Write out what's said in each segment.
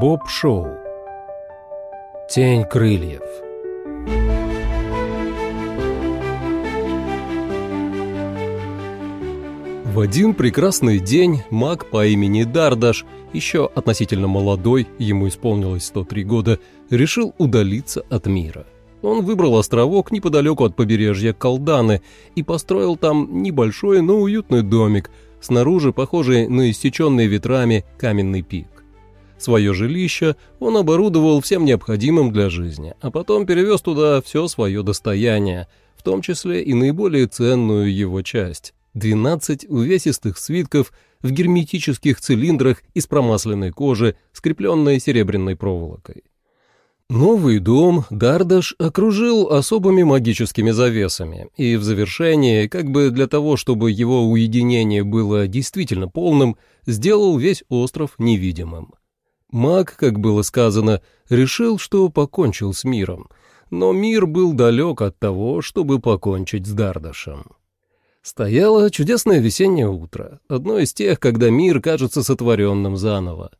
Боб Шоу. Тень крыльев. В один прекрасный день маг по имени Дардаш, еще относительно молодой, ему исполнилось 103 года, решил удалиться от мира. Он выбрал островок неподалеку от побережья Колданы и построил там небольшой, но уютный домик, снаружи похожий на истеченный ветрами каменный пик. Свое жилище он оборудовал всем необходимым для жизни, а потом перевез туда все свое достояние, в том числе и наиболее ценную его часть – 12 увесистых свитков в герметических цилиндрах из промасленной кожи, скрепленной серебряной проволокой. Новый дом Дардаш окружил особыми магическими завесами, и в завершении, как бы для того, чтобы его уединение было действительно полным, сделал весь остров невидимым. Маг, как было сказано, решил, что покончил с миром, но мир был далек от того, чтобы покончить с Дардашем. Стояло чудесное весеннее утро, одно из тех, когда мир кажется сотворенным заново.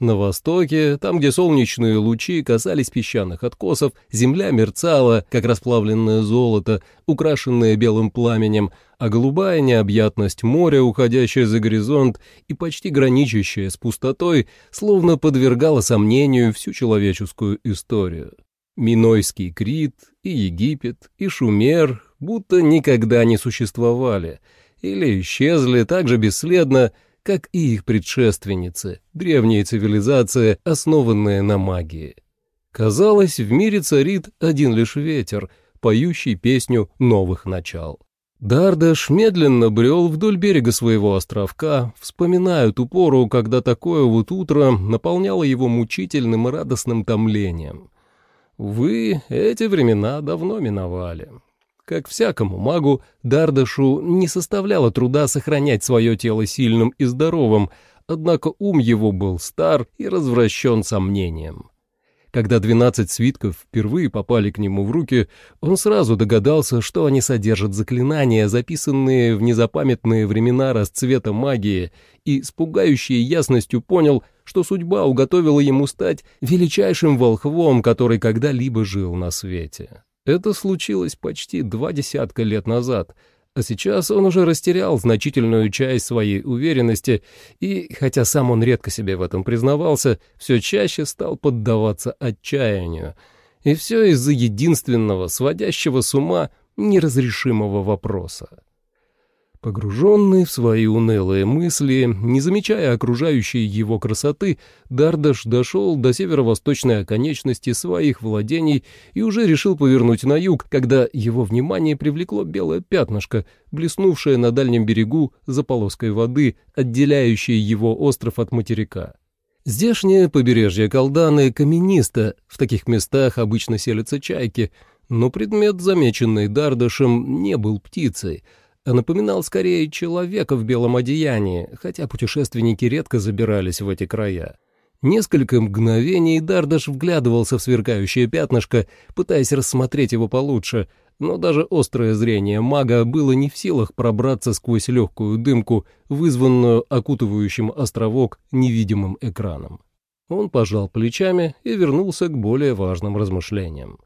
На востоке, там, где солнечные лучи касались песчаных откосов, земля мерцала, как расплавленное золото, украшенное белым пламенем, а голубая необъятность моря, уходящая за горизонт и почти граничащая с пустотой, словно подвергала сомнению всю человеческую историю. Минойский Крит и Египет и Шумер будто никогда не существовали или исчезли так же бесследно, как и их предшественницы, древние цивилизации, основанные на магии. Казалось, в мире царит один лишь ветер, поющий песню новых начал. Дардаш медленно брел вдоль берега своего островка, вспоминая ту пору, когда такое вот утро наполняло его мучительным и радостным томлением. Увы, эти времена давно миновали. Как всякому магу, Дардашу не составляло труда сохранять свое тело сильным и здоровым, однако ум его был стар и развращен сомнением. Когда двенадцать свитков впервые попали к нему в руки, он сразу догадался, что они содержат заклинания, записанные в незапамятные времена расцвета магии, и с пугающей ясностью понял, что судьба уготовила ему стать величайшим волхвом, который когда-либо жил на свете. Это случилось почти два десятка лет назад, а сейчас он уже растерял значительную часть своей уверенности и, хотя сам он редко себе в этом признавался, все чаще стал поддаваться отчаянию. И все из-за единственного, сводящего с ума, неразрешимого вопроса. Погруженный в свои унылые мысли, не замечая окружающей его красоты, Дардаш дошел до северо-восточной оконечности своих владений и уже решил повернуть на юг, когда его внимание привлекло белое пятнышко, блеснувшее на дальнем берегу за полоской воды, отделяющей его остров от материка. Здешнее побережье Колданы каменисто, в таких местах обычно селятся чайки, но предмет, замеченный Дардашем, не был птицей — напоминал скорее человека в белом одеянии, хотя путешественники редко забирались в эти края. Несколько мгновений Дардаш вглядывался в сверкающее пятнышко, пытаясь рассмотреть его получше, но даже острое зрение мага было не в силах пробраться сквозь легкую дымку, вызванную окутывающим островок невидимым экраном. Он пожал плечами и вернулся к более важным размышлениям.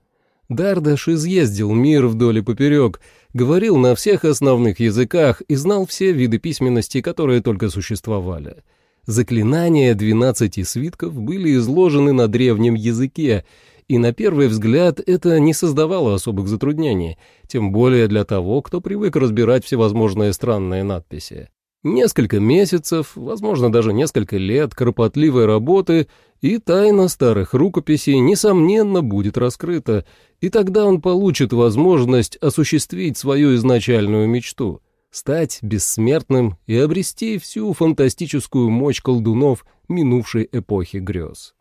Дардаш изъездил мир вдоль и поперек, говорил на всех основных языках и знал все виды письменности, которые только существовали. Заклинания двенадцати свитков были изложены на древнем языке, и на первый взгляд это не создавало особых затруднений, тем более для того, кто привык разбирать всевозможные странные надписи. Несколько месяцев, возможно, даже несколько лет кропотливой работы, и тайна старых рукописей, несомненно, будет раскрыта, и тогда он получит возможность осуществить свою изначальную мечту — стать бессмертным и обрести всю фантастическую мощь колдунов минувшей эпохи грез.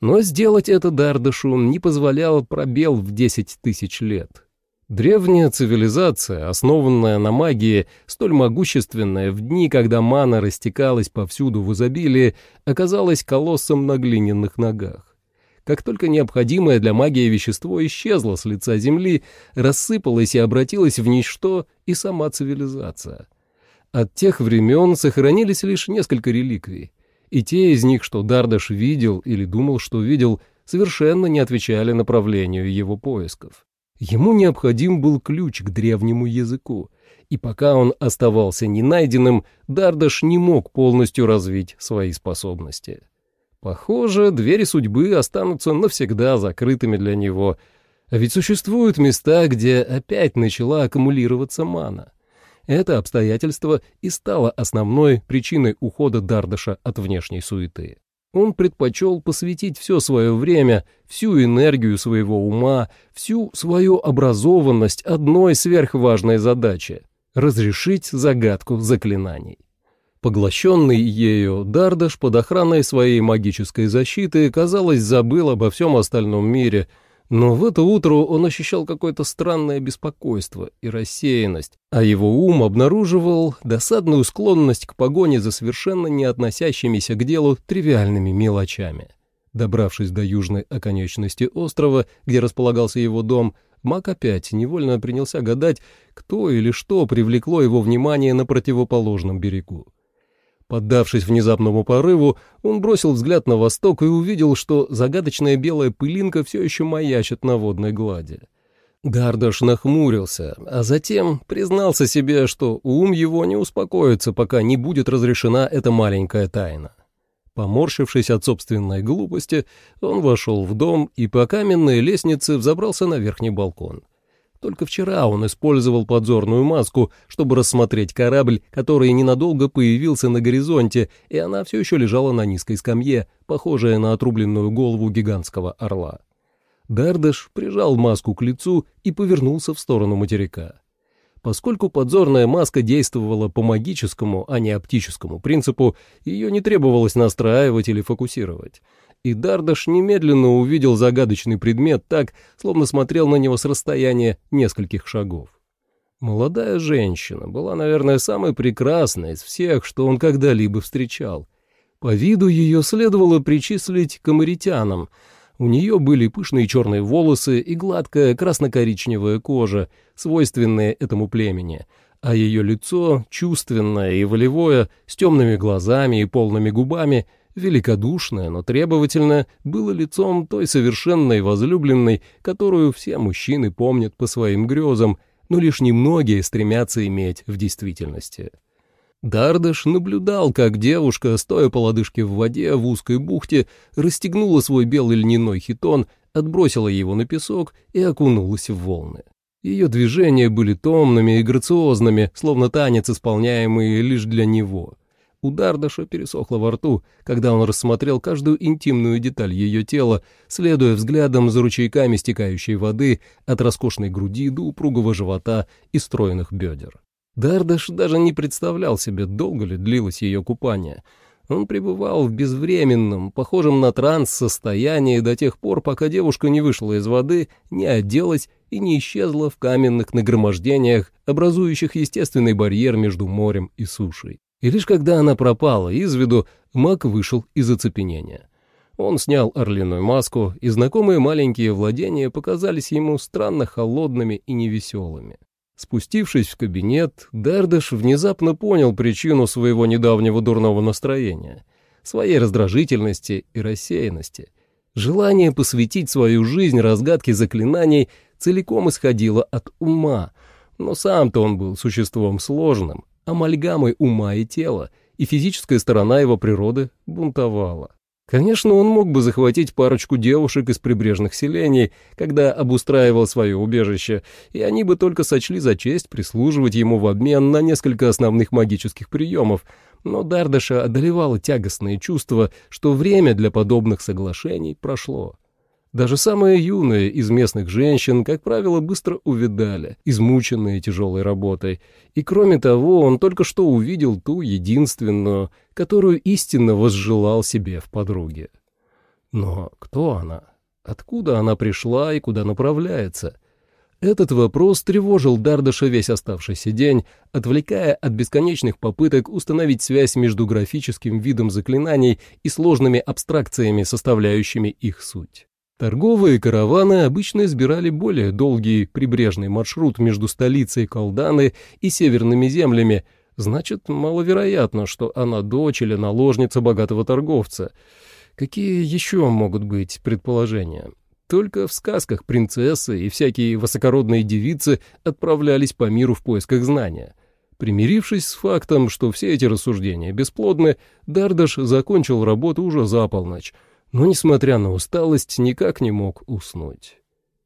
Но сделать это Дардашу не позволял пробел в десять тысяч лет — Древняя цивилизация, основанная на магии, столь могущественная в дни, когда мана растекалась повсюду в изобилии, оказалась колоссом на глиняных ногах. Как только необходимое для магии вещество исчезло с лица Земли, рассыпалось и обратилось в ничто и сама цивилизация. От тех времен сохранились лишь несколько реликвий. и те из них, что Дардаш видел или думал, что видел, совершенно не отвечали направлению его поисков. Ему необходим был ключ к древнему языку, и пока он оставался ненайденным, Дардаш не мог полностью развить свои способности. Похоже, двери судьбы останутся навсегда закрытыми для него, а ведь существуют места, где опять начала аккумулироваться мана. Это обстоятельство и стало основной причиной ухода Дардаша от внешней суеты. Он предпочел посвятить все свое время, всю энергию своего ума, всю свою образованность одной сверхважной задаче — разрешить загадку заклинаний. Поглощенный ею, Дардаш под охраной своей магической защиты, казалось, забыл обо всем остальном мире — но в это утро он ощущал какое-то странное беспокойство и рассеянность, а его ум обнаруживал досадную склонность к погоне за совершенно не относящимися к делу тривиальными мелочами. Добравшись до южной оконечности острова, где располагался его дом, Мак опять невольно принялся гадать, кто или что привлекло его внимание на противоположном берегу. Поддавшись внезапному порыву, он бросил взгляд на восток и увидел, что загадочная белая пылинка все еще маячит на водной глади. Дардаш нахмурился, а затем признался себе, что ум его не успокоится, пока не будет разрешена эта маленькая тайна. Поморщившись от собственной глупости, он вошел в дом и по каменной лестнице взобрался на верхний балкон. Только вчера он использовал подзорную маску, чтобы рассмотреть корабль, который ненадолго появился на горизонте, и она все еще лежала на низкой скамье, похожая на отрубленную голову гигантского орла. Дардаш прижал маску к лицу и повернулся в сторону материка. Поскольку подзорная маска действовала по магическому, а не оптическому принципу, ее не требовалось настраивать или фокусировать и Дардаш немедленно увидел загадочный предмет так, словно смотрел на него с расстояния нескольких шагов. Молодая женщина была, наверное, самой прекрасной из всех, что он когда-либо встречал. По виду ее следовало причислить к амаритянам. У нее были пышные черные волосы и гладкая красно-коричневая кожа, свойственная этому племени, а ее лицо, чувственное и волевое, с темными глазами и полными губами — великодушное, но требовательное, было лицом той совершенной возлюбленной, которую все мужчины помнят по своим грезам, но лишь немногие стремятся иметь в действительности. Дардаш наблюдал, как девушка, стоя по лодыжке в воде в узкой бухте, расстегнула свой белый льняной хитон, отбросила его на песок и окунулась в волны. Ее движения были томными и грациозными, словно танец, исполняемый лишь для него. У Дардаша пересохло во рту, когда он рассмотрел каждую интимную деталь ее тела, следуя взглядом за ручейками стекающей воды от роскошной груди до упругого живота и стройных бедер. Дардаш даже не представлял себе, долго ли длилось ее купание. Он пребывал в безвременном, похожем на транс состоянии до тех пор, пока девушка не вышла из воды, не оделась и не исчезла в каменных нагромождениях, образующих естественный барьер между морем и сушей. И лишь когда она пропала из виду, маг вышел из оцепенения. Он снял орлиную маску, и знакомые маленькие владения показались ему странно холодными и невеселыми. Спустившись в кабинет, Дардаш внезапно понял причину своего недавнего дурного настроения, своей раздражительности и рассеянности. Желание посвятить свою жизнь разгадке заклинаний целиком исходило от ума, но сам-то он был существом сложным, амальгамой ума и тела, и физическая сторона его природы бунтовала. Конечно, он мог бы захватить парочку девушек из прибрежных селений, когда обустраивал свое убежище, и они бы только сочли за честь прислуживать ему в обмен на несколько основных магических приемов, но Дардаша одолевало тягостное чувство, что время для подобных соглашений прошло. Даже самые юные из местных женщин, как правило, быстро увидали, измученные тяжелой работой. И кроме того, он только что увидел ту единственную, которую истинно возжелал себе в подруге. Но кто она? Откуда она пришла и куда направляется? Этот вопрос тревожил Дардаша весь оставшийся день, отвлекая от бесконечных попыток установить связь между графическим видом заклинаний и сложными абстракциями, составляющими их суть. Торговые караваны обычно избирали более долгий прибрежный маршрут между столицей Колданы и северными землями, Значит, маловероятно, что она дочь или наложница богатого торговца. Какие еще могут быть предположения? Только в сказках принцессы и всякие высокородные девицы отправлялись по миру в поисках знания. Примирившись с фактом, что все эти рассуждения бесплодны, Дардаш закончил работу уже за полночь, но, несмотря на усталость, никак не мог уснуть.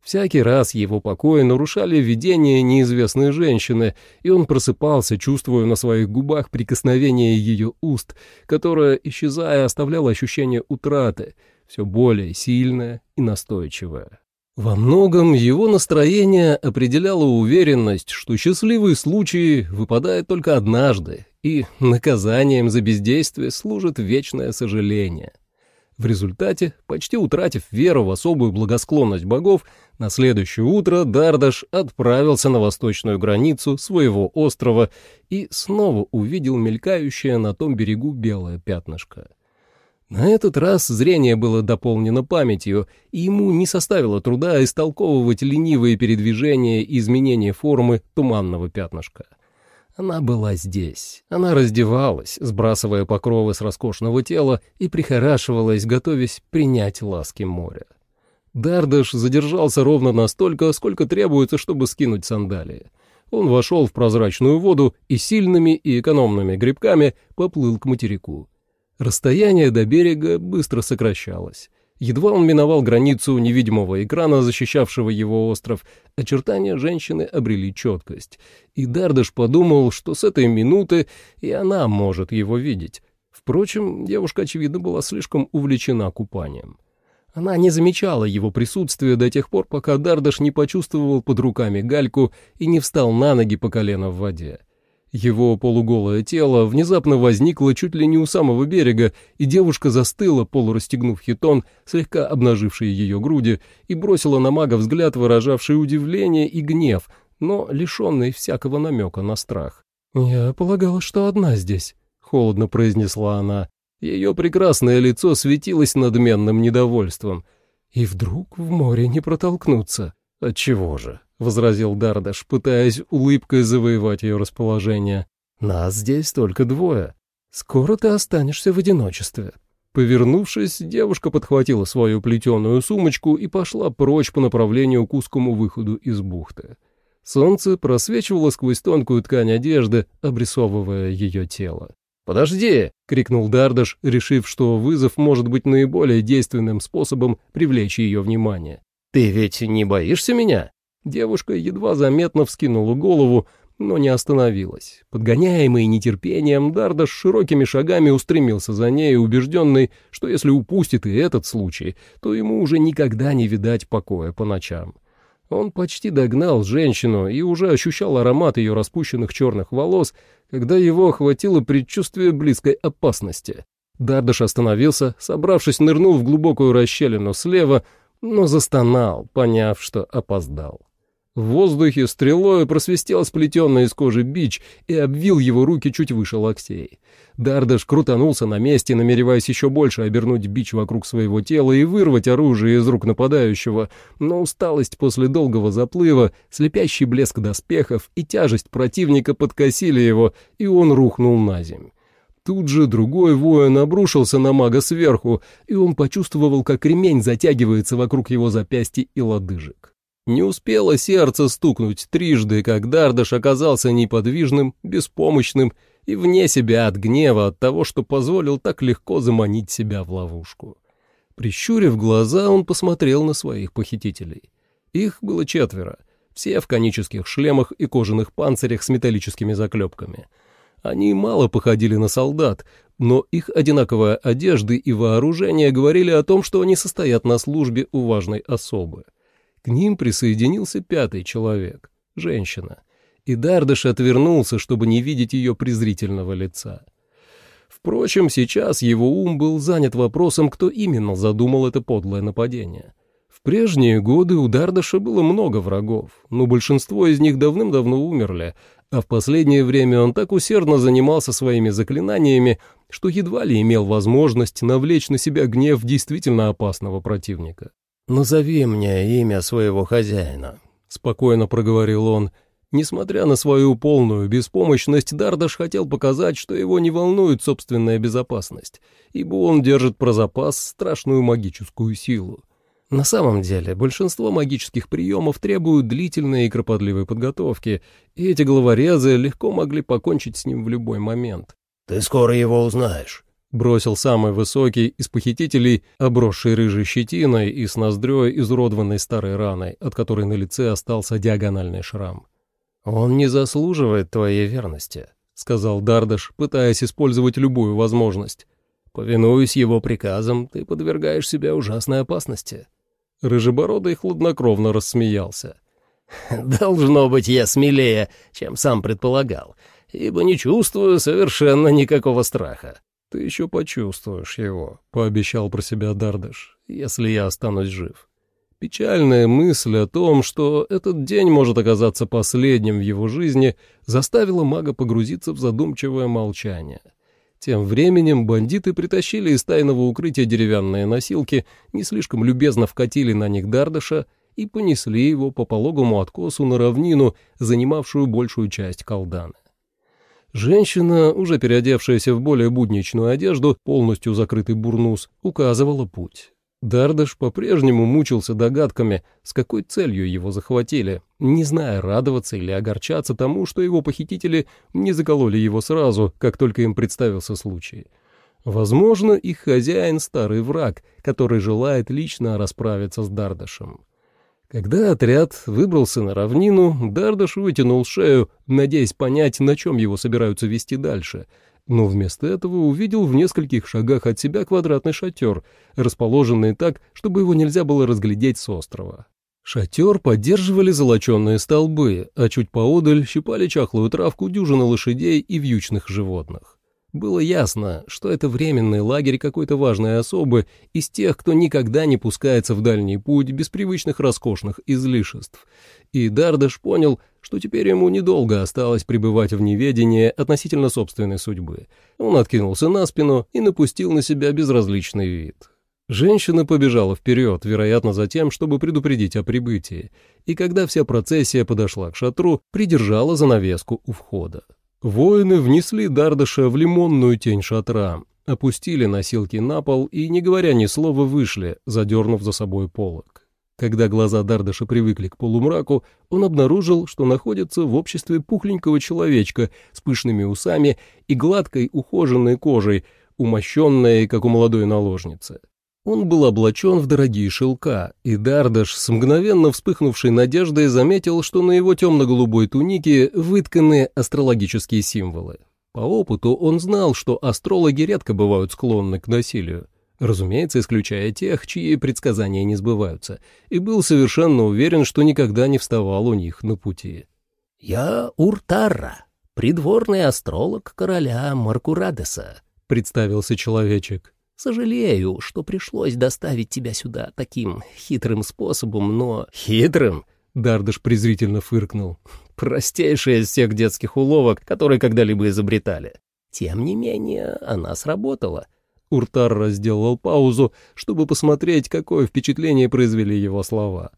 Всякий раз его покои нарушали видение неизвестной женщины, и он просыпался, чувствуя на своих губах прикосновение ее уст, которое, исчезая, оставляло ощущение утраты, все более сильное и настойчивое. Во многом его настроение определяло уверенность, что счастливый случай выпадает только однажды, и наказанием за бездействие служит вечное сожаление. В результате, почти утратив веру в особую благосклонность богов, на следующее утро Дардаш отправился на восточную границу своего острова и снова увидел мелькающее на том берегу белое пятнышко. На этот раз зрение было дополнено памятью, и ему не составило труда истолковывать ленивые передвижения и изменения формы туманного пятнышка. Она была здесь. Она раздевалась, сбрасывая покровы с роскошного тела и прихорашивалась, готовясь принять ласки моря. Дардаш задержался ровно настолько, сколько требуется, чтобы скинуть сандалии. Он вошел в прозрачную воду и сильными и экономными грибками поплыл к материку. Расстояние до берега быстро сокращалось. Едва он миновал границу невидимого экрана, защищавшего его остров, очертания женщины обрели четкость, и Дардаш подумал, что с этой минуты и она может его видеть. Впрочем, девушка, очевидно, была слишком увлечена купанием. Она не замечала его присутствия до тех пор, пока Дардаш не почувствовал под руками гальку и не встал на ноги по колено в воде. Его полуголое тело внезапно возникло чуть ли не у самого берега, и девушка застыла, полурастегнув хитон, слегка обнаживший ее груди, и бросила на мага взгляд, выражавший удивление и гнев, но лишенный всякого намека на страх. «Я полагала, что одна здесь», — холодно произнесла она. Ее прекрасное лицо светилось надменным недовольством. И вдруг в море не протолкнуться. Отчего же? — возразил Дардаш, пытаясь улыбкой завоевать ее расположение. «Нас здесь только двое. Скоро ты останешься в одиночестве». Повернувшись, девушка подхватила свою плетеную сумочку и пошла прочь по направлению к узкому выходу из бухты. Солнце просвечивало сквозь тонкую ткань одежды, обрисовывая ее тело. «Подожди!» — крикнул Дардаш, решив, что вызов может быть наиболее действенным способом привлечь ее внимание. «Ты ведь не боишься меня?» Девушка едва заметно вскинула голову, но не остановилась. Подгоняемый нетерпением, Дардаш широкими шагами устремился за ней, убежденный, что если упустит и этот случай, то ему уже никогда не видать покоя по ночам. Он почти догнал женщину и уже ощущал аромат ее распущенных черных волос, когда его охватило предчувствие близкой опасности. Дардаш остановился, собравшись, нырнул в глубокую расщелину слева, но застонал, поняв, что опоздал. В воздухе стрелой просвистел сплетенный из кожи бич и обвил его руки чуть выше локтей. Дардаш крутанулся на месте, намереваясь еще больше обернуть бич вокруг своего тела и вырвать оружие из рук нападающего, но усталость после долгого заплыва, слепящий блеск доспехов и тяжесть противника подкосили его, и он рухнул на земь. Тут же другой воин обрушился на мага сверху, и он почувствовал, как ремень затягивается вокруг его запястья и лодыжек. Не успело сердце стукнуть трижды, как Дардаш оказался неподвижным, беспомощным и вне себя от гнева от того, что позволил так легко заманить себя в ловушку. Прищурив глаза, он посмотрел на своих похитителей. Их было четверо, все в конических шлемах и кожаных панцирях с металлическими заклепками. Они мало походили на солдат, но их одинаковая одежда и вооружение говорили о том, что они состоят на службе у важной особы. К ним присоединился пятый человек, женщина, и Дардаш отвернулся, чтобы не видеть ее презрительного лица. Впрочем, сейчас его ум был занят вопросом, кто именно задумал это подлое нападение. В прежние годы у Дардаша было много врагов, но большинство из них давным-давно умерли, а в последнее время он так усердно занимался своими заклинаниями, что едва ли имел возможность навлечь на себя гнев действительно опасного противника. «Назови мне имя своего хозяина», — спокойно проговорил он. Несмотря на свою полную беспомощность, Дардаш хотел показать, что его не волнует собственная безопасность, ибо он держит про запас страшную магическую силу. На самом деле, большинство магических приемов требуют длительной и кропотливой подготовки, и эти головорезы легко могли покончить с ним в любой момент. «Ты скоро его узнаешь», — бросил самый высокий из похитителей, обросший рыжей щетиной и с ноздрёй изуродованной старой раной, от которой на лице остался диагональный шрам. «Он не заслуживает твоей верности», — сказал Дардаш, пытаясь использовать любую возможность. «Повинуясь его приказам, ты подвергаешь себя ужасной опасности». Рыжебородый хладнокровно рассмеялся. «Должно быть, я смелее, чем сам предполагал, ибо не чувствую совершенно никакого страха». «Ты еще почувствуешь его», — пообещал про себя Дардаш, — «если я останусь жив». Печальная мысль о том, что этот день может оказаться последним в его жизни, заставила мага погрузиться в задумчивое молчание. Тем временем бандиты притащили из тайного укрытия деревянные носилки, не слишком любезно вкатили на них Дардыша и понесли его по пологому откосу на равнину, занимавшую большую часть колдана. Женщина, уже переодевшаяся в более будничную одежду, полностью закрытый бурнус, указывала путь. Дардаш по-прежнему мучился догадками, с какой целью его захватили, не зная, радоваться или огорчаться тому, что его похитители не закололи его сразу, как только им представился случай. Возможно, их хозяин — старый враг, который желает лично расправиться с Дардашем. Когда отряд выбрался на равнину, Дардаш вытянул шею, надеясь понять, на чем его собираются вести дальше — но вместо этого увидел в нескольких шагах от себя квадратный шатер, расположенный так, чтобы его нельзя было разглядеть с острова. Шатер поддерживали золоченые столбы, а чуть поодаль щипали чахлую травку дюжины лошадей и вьючных животных. Было ясно, что это временный лагерь какой-то важной особы из тех, кто никогда не пускается в дальний путь без привычных роскошных излишеств. И Дардаш понял, что теперь ему недолго осталось пребывать в неведении относительно собственной судьбы. Он откинулся на спину и напустил на себя безразличный вид. Женщина побежала вперед, вероятно, за тем, чтобы предупредить о прибытии, и когда вся процессия подошла к шатру, придержала занавеску у входа. Воины внесли Дардаша в лимонную тень шатра, опустили носилки на пол и, не говоря ни слова, вышли, задернув за собой полог. Когда глаза Дардаша привыкли к полумраку, он обнаружил, что находится в обществе пухленького человечка с пышными усами и гладкой ухоженной кожей, умощенной, как у молодой наложницы. Он был облачен в дорогие шелка, и Дардаш с мгновенно вспыхнувшей надеждой заметил, что на его темно-голубой тунике вытканы астрологические символы. По опыту он знал, что астрологи редко бывают склонны к насилию, разумеется, исключая тех, чьи предсказания не сбываются, и был совершенно уверен, что никогда не вставал у них на пути. «Я Уртарра, придворный астролог короля Маркурадеса», — представился человечек. Сожалею, что пришлось доставить тебя сюда таким хитрым способом, но...» «Хитрым?» — Дардыш презрительно фыркнул. «Простейшая из всех детских уловок, которые когда-либо изобретали». «Тем не менее, она сработала». Уртар сделал паузу, чтобы посмотреть, какое впечатление произвели его слова.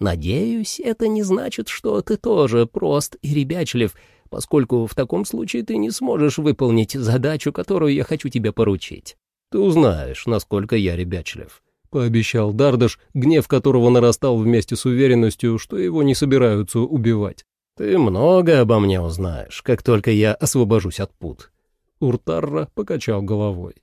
«Надеюсь, это не значит, что ты тоже прост и ребячлив, поскольку в таком случае ты не сможешь выполнить задачу, которую я хочу тебе поручить». Ты узнаешь, насколько я ребячлив», — пообещал Дардаш, гнев которого нарастал вместе с уверенностью, что его не собираются убивать. «Ты много обо мне узнаешь, как только я освобожусь от пут». Уртарра покачал головой.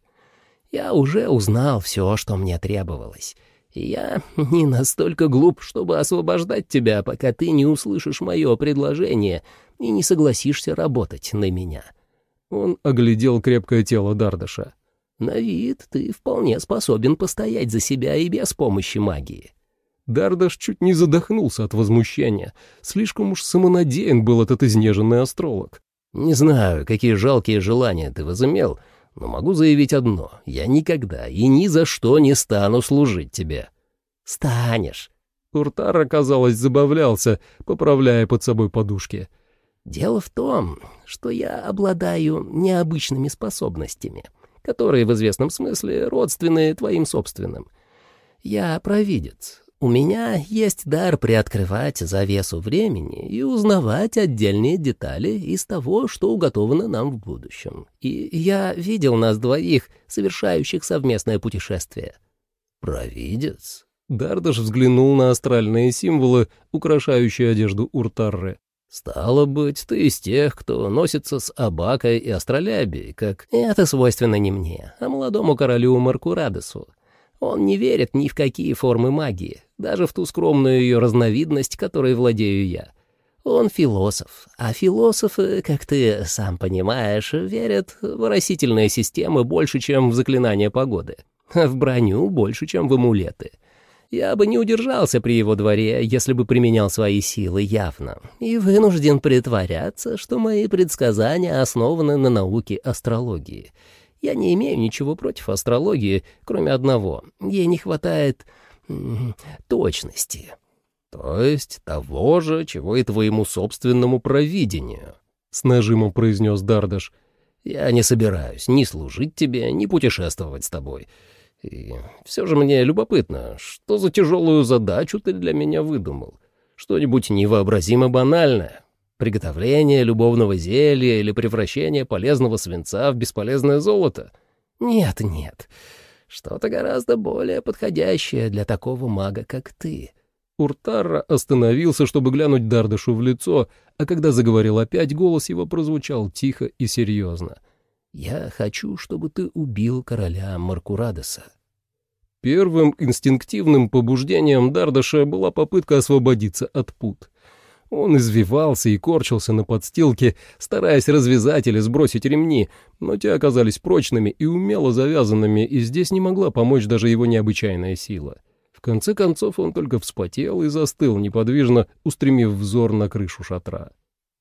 «Я уже узнал все, что мне требовалось. Я не настолько глуп, чтобы освобождать тебя, пока ты не услышишь мое предложение и не согласишься работать на меня». Он оглядел крепкое тело Дардаша. На вид ты вполне способен постоять за себя и без помощи магии». Дардаш чуть не задохнулся от возмущения. Слишком уж самонадеян был этот изнеженный астролог. «Не знаю, какие жалкие желания ты возымел, но могу заявить одно. Я никогда и ни за что не стану служить тебе». «Станешь». Уртар, казалось, забавлялся, поправляя под собой подушки. «Дело в том, что я обладаю необычными способностями» которые в известном смысле родственны твоим собственным. Я провидец. У меня есть дар приоткрывать завесу времени и узнавать отдельные детали из того, что уготовано нам в будущем. И я видел нас двоих, совершающих совместное путешествие». «Провидец?» Дардаш взглянул на астральные символы, украшающие одежду Уртарры. «Стало быть, ты из тех, кто носится с Абакой и Астролябией, как...» «Это свойственно не мне, а молодому королю Маркурадесу. Он не верит ни в какие формы магии, даже в ту скромную ее разновидность, которой владею я. Он философ, а философы, как ты сам понимаешь, верят в растительные системы больше, чем в заклинания погоды, в броню больше, чем в амулеты. Я бы не удержался при его дворе, если бы применял свои силы явно, и вынужден притворяться, что мои предсказания основаны на науке астрологии — я не имею ничего против астрологии, кроме одного. Ей не хватает точности. То есть того же, чего и твоему собственному провидению, — с нажимом произнес Дардаш. Я не собираюсь ни служить тебе, ни путешествовать с тобой. И все же мне любопытно, что за тяжелую задачу ты для меня выдумал? Что-нибудь невообразимо банальное, Приготовление любовного зелья или превращение полезного свинца в бесполезное золото? Нет, нет. Что-то гораздо более подходящее для такого мага, как ты. Уртарра остановился, чтобы глянуть Дардышу в лицо, а когда заговорил опять, голос его прозвучал тихо и серьезно. «Я хочу, чтобы ты убил короля Маркурадеса». Первым инстинктивным побуждением Дардаша была попытка освободиться от пут. Он извивался и корчился на подстилке, стараясь развязать или сбросить ремни, но те оказались прочными и умело завязанными, и здесь не могла помочь даже его необычайная сила. В конце концов он только вспотел и застыл неподвижно, устремив взор на крышу шатра.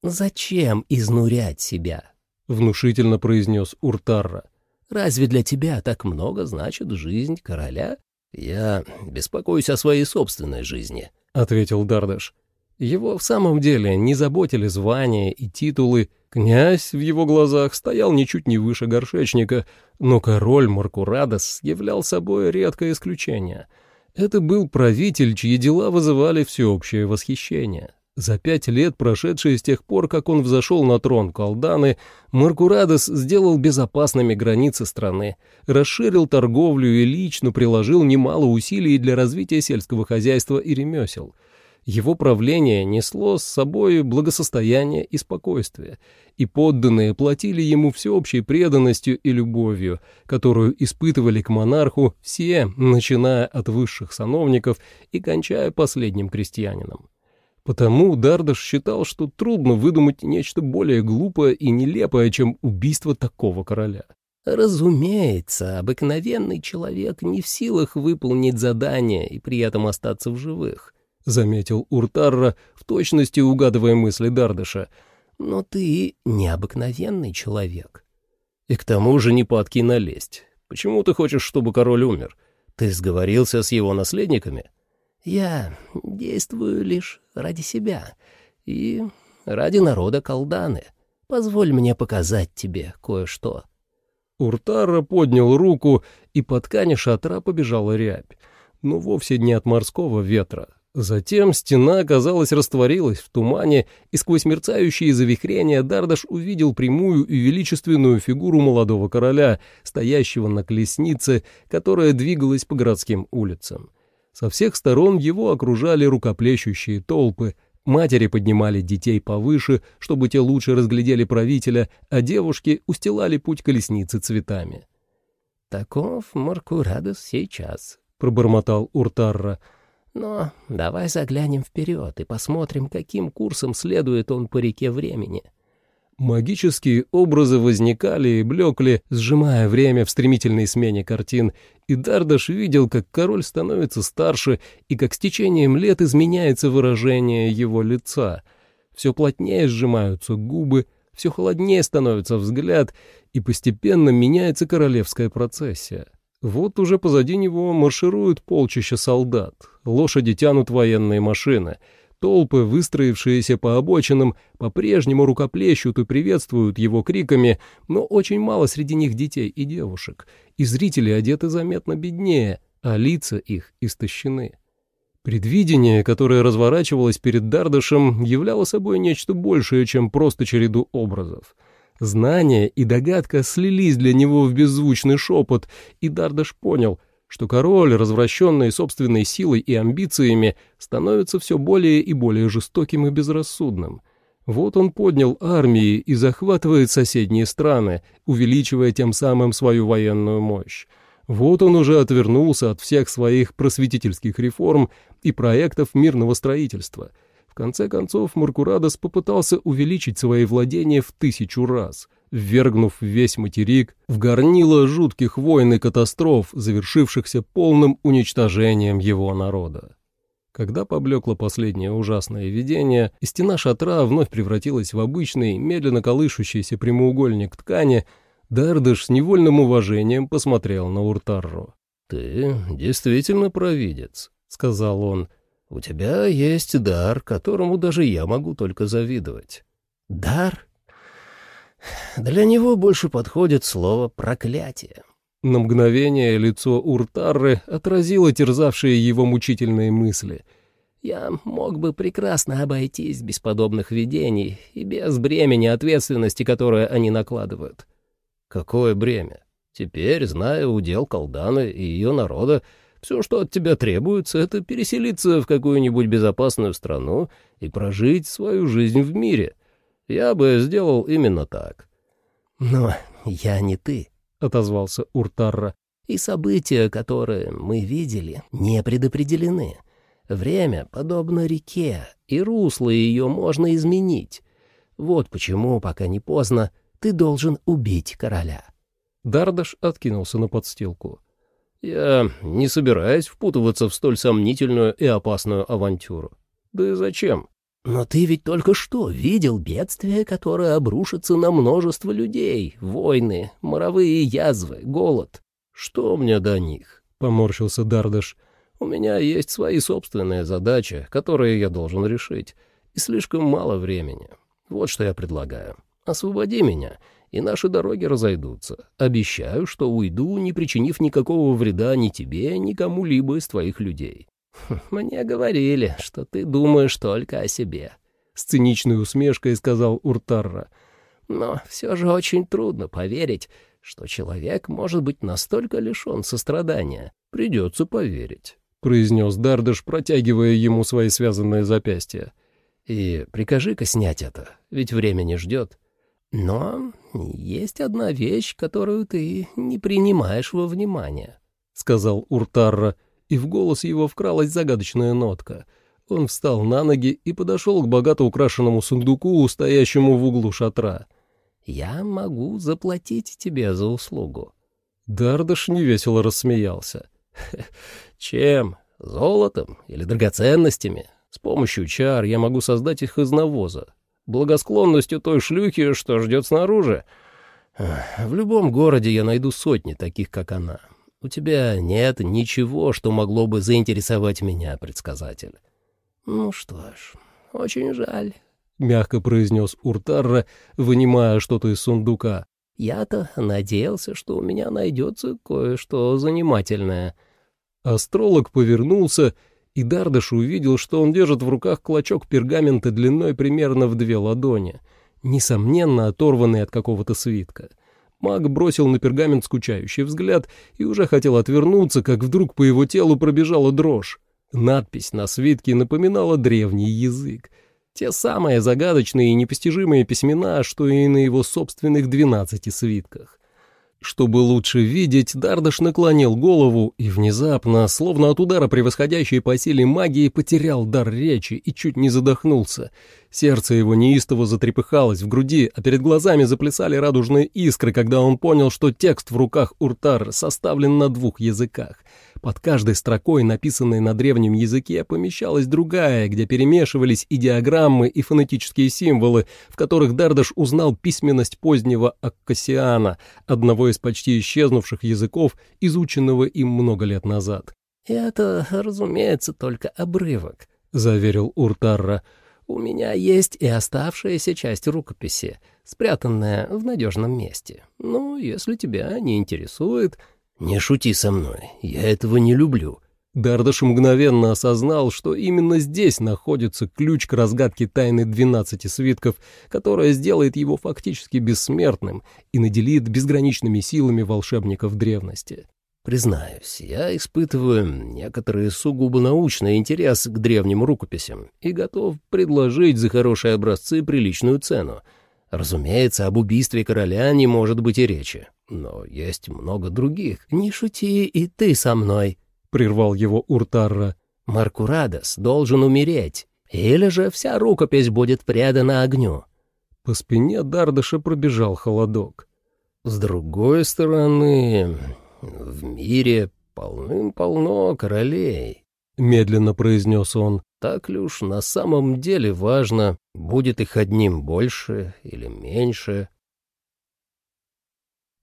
«Зачем изнурять себя?» — внушительно произнес Уртарра. «Разве для тебя так много значит жизнь короля?» «Я беспокоюсь о своей собственной жизни», — ответил Дардаш. Его в самом деле не заботили звания и титулы. Князь в его глазах стоял ничуть не выше горшечника, но король Маркурадос являл собой редкое исключение. Это был правитель, чьи дела вызывали всеобщее восхищение. За пять лет, прошедшие с тех пор, как он взошел на трон Колданы, Маркурадос сделал безопасными границы страны, расширил торговлю и лично приложил немало усилий для развития сельского хозяйства и ремесел — его правление несло с собой благосостояние и спокойствие, и подданные платили ему всеобщей преданностью и любовью, которую испытывали к монарху все, начиная от высших сановников и кончая последним крестьянином. Потому Дардаш считал, что трудно выдумать нечто более глупое и нелепое, чем убийство такого короля. Разумеется, обыкновенный человек не в силах выполнить задание и при этом остаться в живых. — заметил Уртарра, в точности угадывая мысли Дардыша. «Но ты необыкновенный человек». «И к тому же не падки налезть. Почему ты хочешь, чтобы король умер? Ты сговорился с его наследниками?» «Я действую лишь ради себя и ради народа колданы. Позволь мне показать тебе кое-что». Уртара поднял руку, и по ткани шатра побежала рябь, но вовсе не от морского ветра, Затем стена, казалось, растворилась в тумане, и сквозь мерцающие завихрения Дардаш увидел прямую и величественную фигуру молодого короля, стоящего на колеснице, которая двигалась по городским улицам. Со всех сторон его окружали рукоплещущие толпы, матери поднимали детей повыше, чтобы те лучше разглядели правителя, а девушки устилали путь колесницы цветами. «Таков Маркурадос сейчас», — пробормотал Уртарра, — но давай заглянем вперед и посмотрим, каким курсом следует он по реке времени. Магические образы возникали и блекли, сжимая время в стремительной смене картин, и Дардаш видел, как король становится старше и как с течением лет изменяется выражение его лица. Все плотнее сжимаются губы, все холоднее становится взгляд, и постепенно меняется королевская процессия. Вот уже позади него маршируют полчища солдат, лошади тянут военные машины, толпы, выстроившиеся по обочинам, по-прежнему рукоплещут и приветствуют его криками, но очень мало среди них детей и девушек, и зрители одеты заметно беднее, а лица их истощены. Предвидение, которое разворачивалось перед Дардашем, являло собой нечто большее, чем просто череду образов. Знание и догадка слились для него в беззвучный шепот, и Дардаш понял, что король, развращенный собственной силой и амбициями, становится все более и более жестоким и безрассудным. Вот он поднял армии и захватывает соседние страны, увеличивая тем самым свою военную мощь. Вот он уже отвернулся от всех своих просветительских реформ и проектов мирного строительства. В конце концов, Маркурадос попытался увеличить свои владения в тысячу раз, ввергнув весь материк в горнило жутких войн и катастроф, завершившихся полным уничтожением его народа. Когда поблекло последнее ужасное видение, и стена шатра вновь превратилась в обычный, медленно колышущийся прямоугольник ткани, Дардыш с невольным уважением посмотрел на Уртарру. «Ты действительно провидец», — сказал он. «У тебя есть дар, которому даже я могу только завидовать». «Дар?» Для него больше подходит слово «проклятие». На мгновение лицо Уртарры отразило терзавшие его мучительные мысли. «Я мог бы прекрасно обойтись без подобных видений и без бремени ответственности, которое они накладывают. Какое бремя? Теперь, зная удел колданы и ее народа, все, что от тебя требуется, это переселиться в какую-нибудь безопасную страну и прожить свою жизнь в мире. Я бы сделал именно так. «Но я не ты», — отозвался Уртарра. «И события, которые мы видели, не предопределены. Время подобно реке, и русло ее можно изменить. Вот почему, пока не поздно, ты должен убить короля». Дардаш откинулся на подстилку. «Я не собираюсь впутываться в столь сомнительную и опасную авантюру. Да и зачем?» «Но ты ведь только что видел бедствие, которое обрушится на множество людей, войны, моровые язвы, голод». «Что мне до них?» — поморщился Дардаш. «У меня есть свои собственные задачи, которые я должен решить, и слишком мало времени. Вот что я предлагаю. Освободи меня, и наши дороги разойдутся. Обещаю, что уйду, не причинив никакого вреда ни тебе, ни кому-либо из твоих людей». «Хм, «Мне говорили, что ты думаешь только о себе», — с циничной усмешкой сказал Уртарра. «Но все же очень трудно поверить, что человек может быть настолько лишен сострадания. Придется поверить», — произнес Дардыш, протягивая ему свои связанные запястья. «И прикажи-ка снять это, ведь время не ждет». Но есть одна вещь, которую ты не принимаешь во внимание, — сказал Уртарра, и в голос его вкралась загадочная нотка. Он встал на ноги и подошел к богато украшенному сундуку, стоящему в углу шатра. «Я могу заплатить тебе за услугу». Дардаш невесело рассмеялся. «Чем? Золотом или драгоценностями? С помощью чар я могу создать их из навоза благосклонностью той шлюхи, что ждет снаружи. В любом городе я найду сотни таких, как она. У тебя нет ничего, что могло бы заинтересовать меня, предсказатель. Ну что ж, очень жаль, — мягко произнес Уртарра, вынимая что-то из сундука. Я-то надеялся, что у меня найдется кое-что занимательное. Астролог повернулся и Дардаш увидел, что он держит в руках клочок пергамента длиной примерно в две ладони, несомненно оторванный от какого-то свитка. Маг бросил на пергамент скучающий взгляд и уже хотел отвернуться, как вдруг по его телу пробежала дрожь. Надпись на свитке напоминала древний язык. Те самые загадочные и непостижимые письмена, что и на его собственных двенадцати свитках. Чтобы лучше видеть, Дардаш наклонил голову и внезапно, словно от удара превосходящей по силе магии, потерял дар речи и чуть не задохнулся. Сердце его неистово затрепыхалось в груди, а перед глазами заплясали радужные искры, когда он понял, что текст в руках Уртар составлен на двух языках — под каждой строкой, написанной на древнем языке, помещалась другая, где перемешивались и диаграммы, и фонетические символы, в которых Дардаш узнал письменность позднего Аккасиана, одного из почти исчезнувших языков, изученного им много лет назад. «Это, разумеется, только обрывок», — заверил Уртарра. «У меня есть и оставшаяся часть рукописи, спрятанная в надежном месте. Ну, если тебя не интересует...» «Не шути со мной, я этого не люблю», — Дардаш мгновенно осознал, что именно здесь находится ключ к разгадке тайны двенадцати свитков, которая сделает его фактически бессмертным и наделит безграничными силами волшебников древности. Признаюсь, я испытываю некоторый сугубо научный интерес к древним рукописям и готов предложить за хорошие образцы приличную цену. Разумеется, об убийстве короля не может быть и речи, но есть много других. Не шути и ты со мной, прервал его Уртарра. «Маркурадос должен умереть, или же вся рукопись будет предана огню». По спине Дардаша пробежал холодок. «С другой стороны, в мире полным-полно королей», — медленно произнес он. «Так ли уж на самом деле важно, будет их одним больше или меньше?»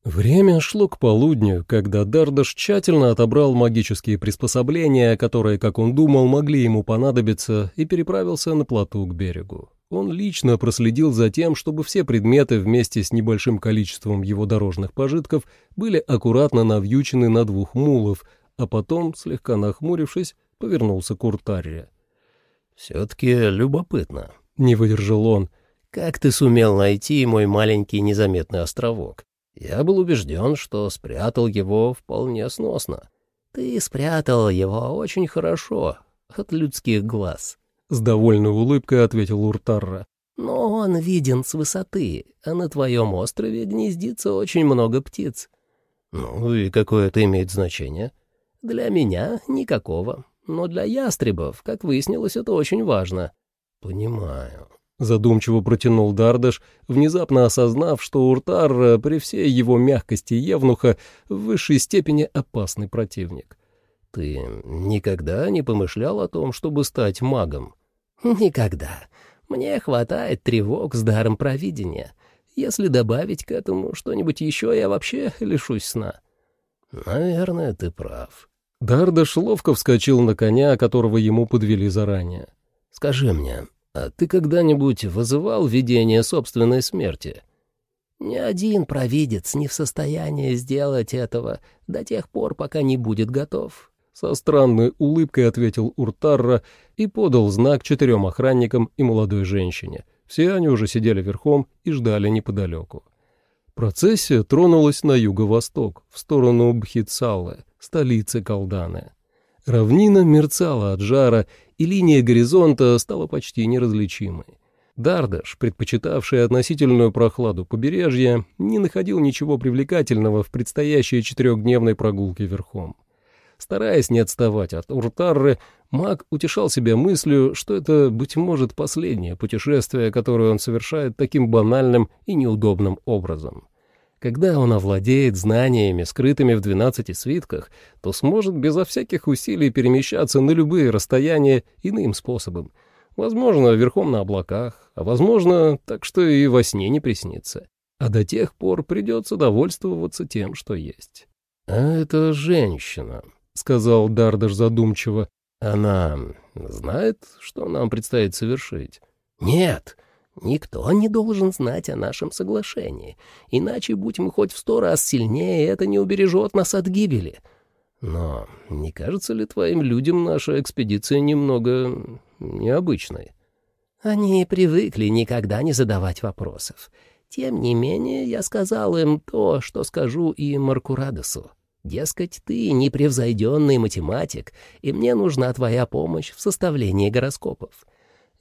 Время шло к полудню, когда Дардаш тщательно отобрал магические приспособления, которые, как он думал, могли ему понадобиться, и переправился на плоту к берегу. Он лично проследил за тем, чтобы все предметы вместе с небольшим количеством его дорожных пожитков были аккуратно навьючены на двух мулов, а потом, слегка нахмурившись, повернулся к Уртарре. «Все-таки любопытно», — не выдержал он. «Как ты сумел найти мой маленький незаметный островок? Я был убежден, что спрятал его вполне сносно. Ты спрятал его очень хорошо, от людских глаз. С довольной улыбкой ответил Уртарра. Но он виден с высоты, а на твоем острове гнездится очень много птиц. Ну и какое это имеет значение? Для меня никакого, но для ястребов, как выяснилось, это очень важно. Понимаю. Задумчиво протянул Дардаш, внезапно осознав, что Уртар, при всей его мягкости Евнуха, в высшей степени опасный противник. «Ты никогда не помышлял о том, чтобы стать магом?» «Никогда. Мне хватает тревог с даром провидения. Если добавить к этому что-нибудь еще, я вообще лишусь сна». «Наверное, ты прав». Дардаш ловко вскочил на коня, которого ему подвели заранее. «Скажи мне, а ты когда-нибудь вызывал видение собственной смерти? Ни один провидец не в состоянии сделать этого до тех пор, пока не будет готов. Со странной улыбкой ответил Уртарра и подал знак четырем охранникам и молодой женщине. Все они уже сидели верхом и ждали неподалеку. Процессия тронулась на юго-восток, в сторону Бхитсалы, столицы Калданы. Равнина мерцала от жара, и линия горизонта стала почти неразличимой. Дардаш, предпочитавший относительную прохладу побережья, не находил ничего привлекательного в предстоящей четырехдневной прогулке верхом. Стараясь не отставать от Уртарры, маг утешал себя мыслью, что это, быть может, последнее путешествие, которое он совершает таким банальным и неудобным образом. Когда он овладеет знаниями, скрытыми в двенадцати свитках, то сможет безо всяких усилий перемещаться на любые расстояния иным способом. Возможно, верхом на облаках, а возможно, так что и во сне не приснится. А до тех пор придется довольствоваться тем, что есть. «А это женщина», — сказал Дардаш задумчиво. «Она знает, что нам предстоит совершить?» «Нет», Никто не должен знать о нашем соглашении, иначе, будь мы хоть в сто раз сильнее, это не убережет нас от гибели. Но не кажется ли твоим людям наша экспедиция немного необычной? Они привыкли никогда не задавать вопросов. Тем не менее, я сказал им то, что скажу и Маркурадосу. Дескать, ты непревзойденный математик, и мне нужна твоя помощь в составлении гороскопов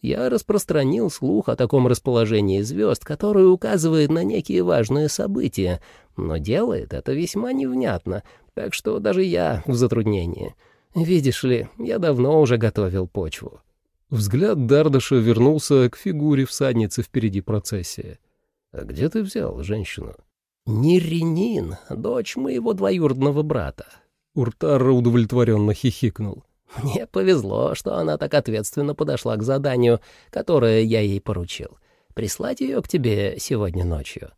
я распространил слух о таком расположении звезд, которое указывает на некие важные события, но делает это весьма невнятно, так что даже я в затруднении. Видишь ли, я давно уже готовил почву». Взгляд Дардаша вернулся к фигуре всадницы впереди процессии. «А где ты взял женщину?» «Неренин, дочь моего двоюродного брата». Уртара удовлетворенно хихикнул. Мне повезло, что она так ответственно подошла к заданию, которое я ей поручил. Прислать ее к тебе сегодня ночью.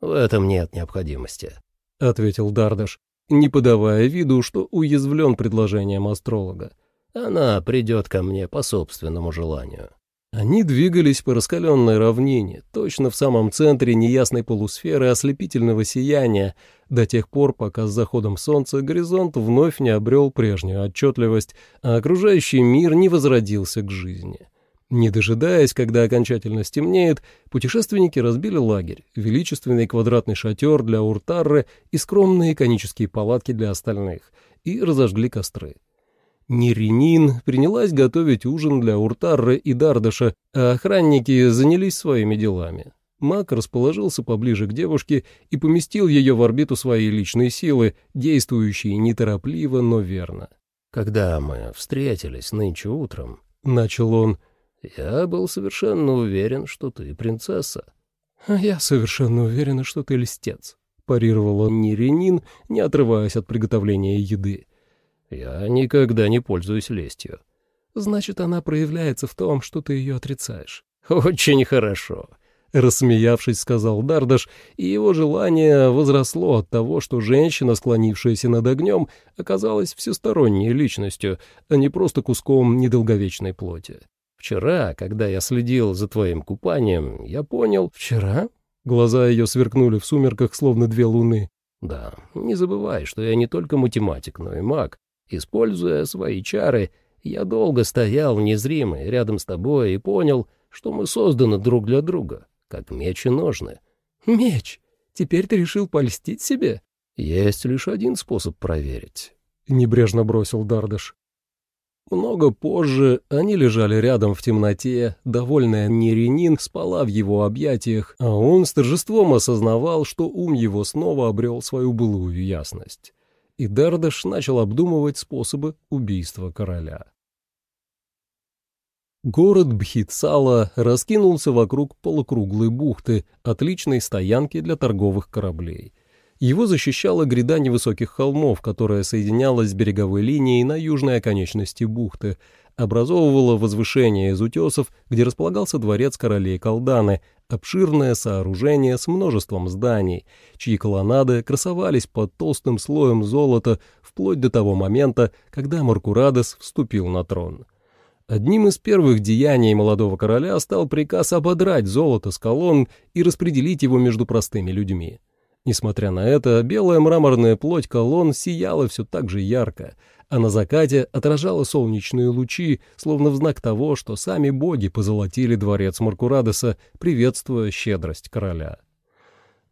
В этом нет необходимости, — ответил Дардаш, не подавая виду, что уязвлен предложением астролога. Она придет ко мне по собственному желанию. Они двигались по раскаленной равнине, точно в самом центре неясной полусферы ослепительного сияния, до тех пор, пока с заходом солнца горизонт вновь не обрел прежнюю отчетливость, а окружающий мир не возродился к жизни. Не дожидаясь, когда окончательно стемнеет, путешественники разбили лагерь, величественный квадратный шатер для Уртарры и скромные конические палатки для остальных, и разожгли костры. Неринин принялась готовить ужин для Уртарры и Дардаша, а охранники занялись своими делами. Мак расположился поближе к девушке и поместил ее в орбиту своей личной силы, действующей неторопливо, но верно. «Когда мы встретились нынче утром», — начал он, — «я был совершенно уверен, что ты принцесса». «А я совершенно уверена, что ты льстец», — парировала Неринин, не отрываясь от приготовления еды. Я никогда не пользуюсь лестью. Значит, она проявляется в том, что ты ее отрицаешь. Очень хорошо. Рассмеявшись, сказал Дардаш, и его желание возросло от того, что женщина, склонившаяся над огнем, оказалась всесторонней личностью, а не просто куском недолговечной плоти. «Вчера, когда я следил за твоим купанием, я понял...» «Вчера?» Глаза ее сверкнули в сумерках, словно две луны. «Да, не забывай, что я не только математик, но и маг, Используя свои чары, я долго стоял незримый рядом с тобой и понял, что мы созданы друг для друга, как меч и ножны. Меч? Теперь ты решил польстить себе? Есть лишь один способ проверить. Небрежно бросил Дардаш. Много позже они лежали рядом в темноте, довольная Неренин спала в его объятиях, а он с торжеством осознавал, что ум его снова обрел свою былую ясность и Дардаш начал обдумывать способы убийства короля. Город Бхитсала раскинулся вокруг полукруглой бухты, отличной стоянки для торговых кораблей. Его защищала гряда невысоких холмов, которая соединялась с береговой линией на южной оконечности бухты, образовывала возвышение из утесов, где располагался дворец королей Колданы, обширное сооружение с множеством зданий, чьи колоннады красовались под толстым слоем золота вплоть до того момента, когда Маркурадес вступил на трон. Одним из первых деяний молодого короля стал приказ ободрать золото с колонн и распределить его между простыми людьми. Несмотря на это, белая мраморная плоть колонн сияла все так же ярко, а на закате отражала солнечные лучи, словно в знак того, что сами боги позолотили дворец Маркурадеса, приветствуя щедрость короля.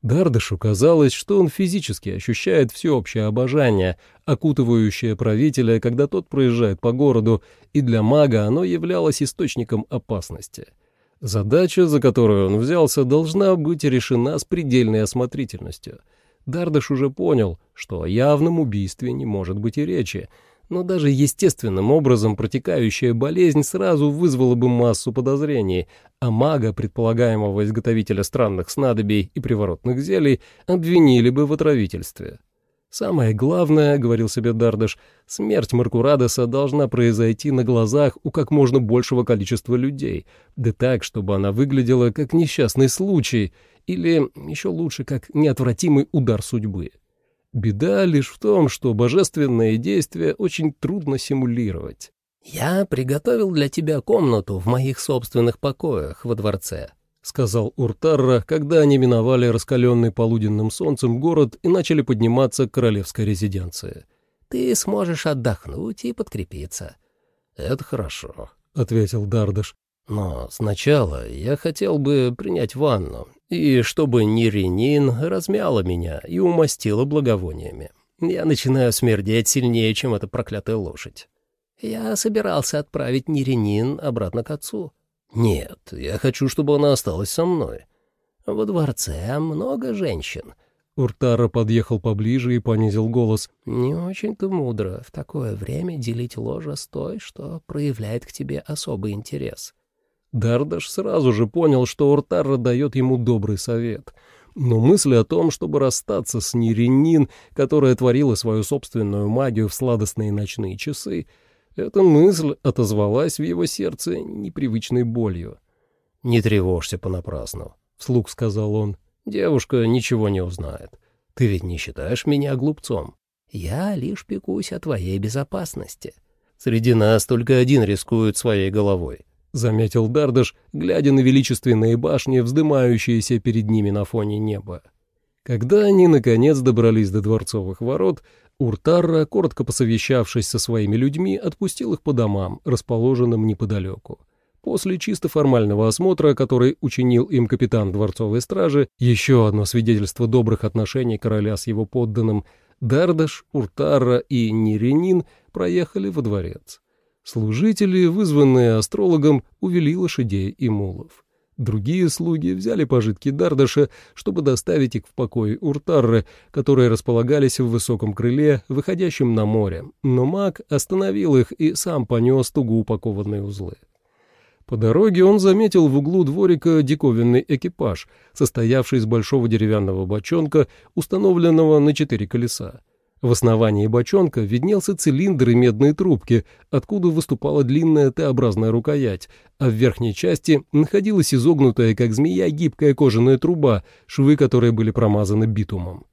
Дардышу казалось, что он физически ощущает всеобщее обожание, окутывающее правителя, когда тот проезжает по городу, и для мага оно являлось источником опасности — Задача, за которую он взялся, должна быть решена с предельной осмотрительностью. Дардаш уже понял, что о явном убийстве не может быть и речи, но даже естественным образом протекающая болезнь сразу вызвала бы массу подозрений, а мага, предполагаемого изготовителя странных снадобий и приворотных зелий, обвинили бы в отравительстве. Самое главное, — говорил себе Дардаш, — смерть Маркурадеса должна произойти на глазах у как можно большего количества людей, да так, чтобы она выглядела как несчастный случай или, еще лучше, как неотвратимый удар судьбы. Беда лишь в том, что божественные действия очень трудно симулировать. «Я приготовил для тебя комнату в моих собственных покоях во дворце», — сказал Уртарра, когда они миновали раскаленный полуденным солнцем город и начали подниматься к королевской резиденции. «Ты сможешь отдохнуть и подкрепиться». «Это хорошо», — ответил Дардаш. «Но сначала я хотел бы принять ванну, и чтобы Ниринин размяла меня и умастила благовониями. Я начинаю смердеть сильнее, чем эта проклятая лошадь. Я собирался отправить Ниринин обратно к отцу». «Нет, я хочу, чтобы она осталась со мной. Во дворце много женщин». Уртара подъехал поближе и понизил голос. «Не очень-то мудро в такое время делить ложе с той, что проявляет к тебе особый интерес». Дардаш сразу же понял, что Уртара дает ему добрый совет. Но мысль о том, чтобы расстаться с Ниринин, которая творила свою собственную магию в сладостные ночные часы, эта мысль отозвалась в его сердце непривычной болью. «Не тревожься понапрасну», — вслух сказал он. «Девушка ничего не узнает. Ты ведь не считаешь меня глупцом. Я лишь пекусь о твоей безопасности. Среди нас только один рискует своей головой. — заметил Дардаш, глядя на величественные башни, вздымающиеся перед ними на фоне неба. Когда они, наконец, добрались до дворцовых ворот, Уртарра, коротко посовещавшись со своими людьми, отпустил их по домам, расположенным неподалеку. После чисто формального осмотра, который учинил им капитан дворцовой стражи, еще одно свидетельство добрых отношений короля с его подданным, Дардаш, Уртара и Ниренин проехали во дворец. Служители, вызванные астрологом, увели лошадей и мулов. Другие слуги взяли пожитки Дардаша, чтобы доставить их в покой Уртарры, которые располагались в высоком крыле, выходящем на море, но маг остановил их и сам понес туго упакованные узлы. По дороге он заметил в углу дворика диковинный экипаж, состоявший из большого деревянного бочонка, установленного на четыре колеса. В основании бочонка виднелся цилиндр и медные трубки, откуда выступала длинная Т-образная рукоять, а в верхней части находилась изогнутая, как змея, гибкая кожаная труба, швы которой были промазаны битумом.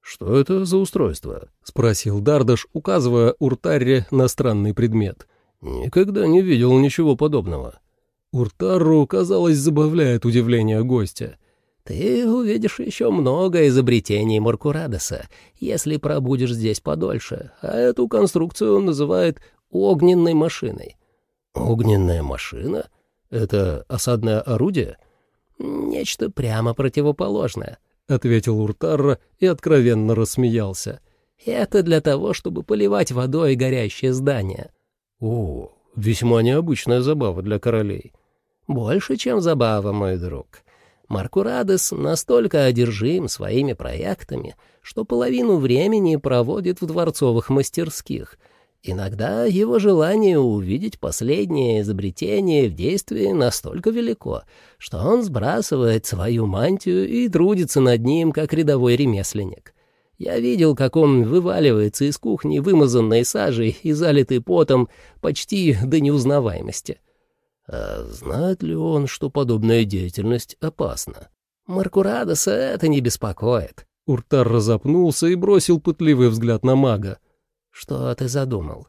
«Что это за устройство?» — спросил Дардаш, указывая Уртарре на странный предмет. «Никогда не видел ничего подобного». Уртарру, казалось, забавляет удивление гостя. Ты увидишь еще много изобретений Маркурадоса, если пробудешь здесь подольше, а эту конструкцию он называет огненной машиной. Огненная машина? Это осадное орудие? Нечто прямо противоположное, — ответил Уртарра и откровенно рассмеялся. Это для того, чтобы поливать водой горящее здание. О, весьма необычная забава для королей. Больше, чем забава, мой друг. Маркурадес настолько одержим своими проектами, что половину времени проводит в дворцовых мастерских. Иногда его желание увидеть последнее изобретение в действии настолько велико, что он сбрасывает свою мантию и трудится над ним, как рядовой ремесленник. Я видел, как он вываливается из кухни, вымазанной сажей и залитый потом почти до неузнаваемости — а знает ли он, что подобная деятельность опасна? Маркурадоса это не беспокоит. Уртар разопнулся и бросил пытливый взгляд на мага. «Что ты задумал?»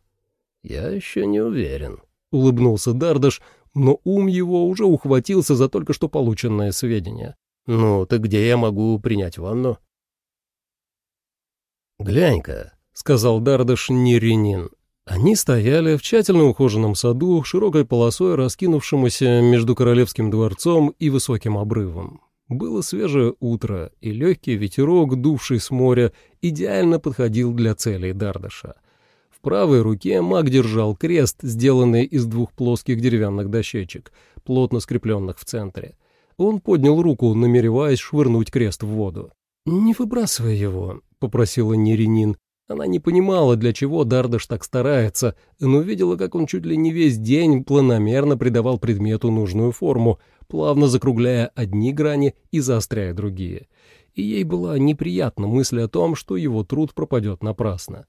«Я еще не уверен», — улыбнулся Дардаш, но ум его уже ухватился за только что полученное сведения. «Ну, ты где я могу принять ванну?» «Глянь-ка», — сказал Дардаш Неринин, они стояли в тщательно ухоженном саду, широкой полосой раскинувшемуся между Королевским дворцом и высоким обрывом. Было свежее утро, и легкий ветерок, дувший с моря, идеально подходил для целей Дардаша. В правой руке маг держал крест, сделанный из двух плоских деревянных дощечек, плотно скрепленных в центре. Он поднял руку, намереваясь швырнуть крест в воду. «Не выбрасывай его», — попросила Неринин. Она не понимала, для чего Дардаш так старается, но видела, как он чуть ли не весь день планомерно придавал предмету нужную форму, плавно закругляя одни грани и заостряя другие. И ей была неприятна мысль о том, что его труд пропадет напрасно.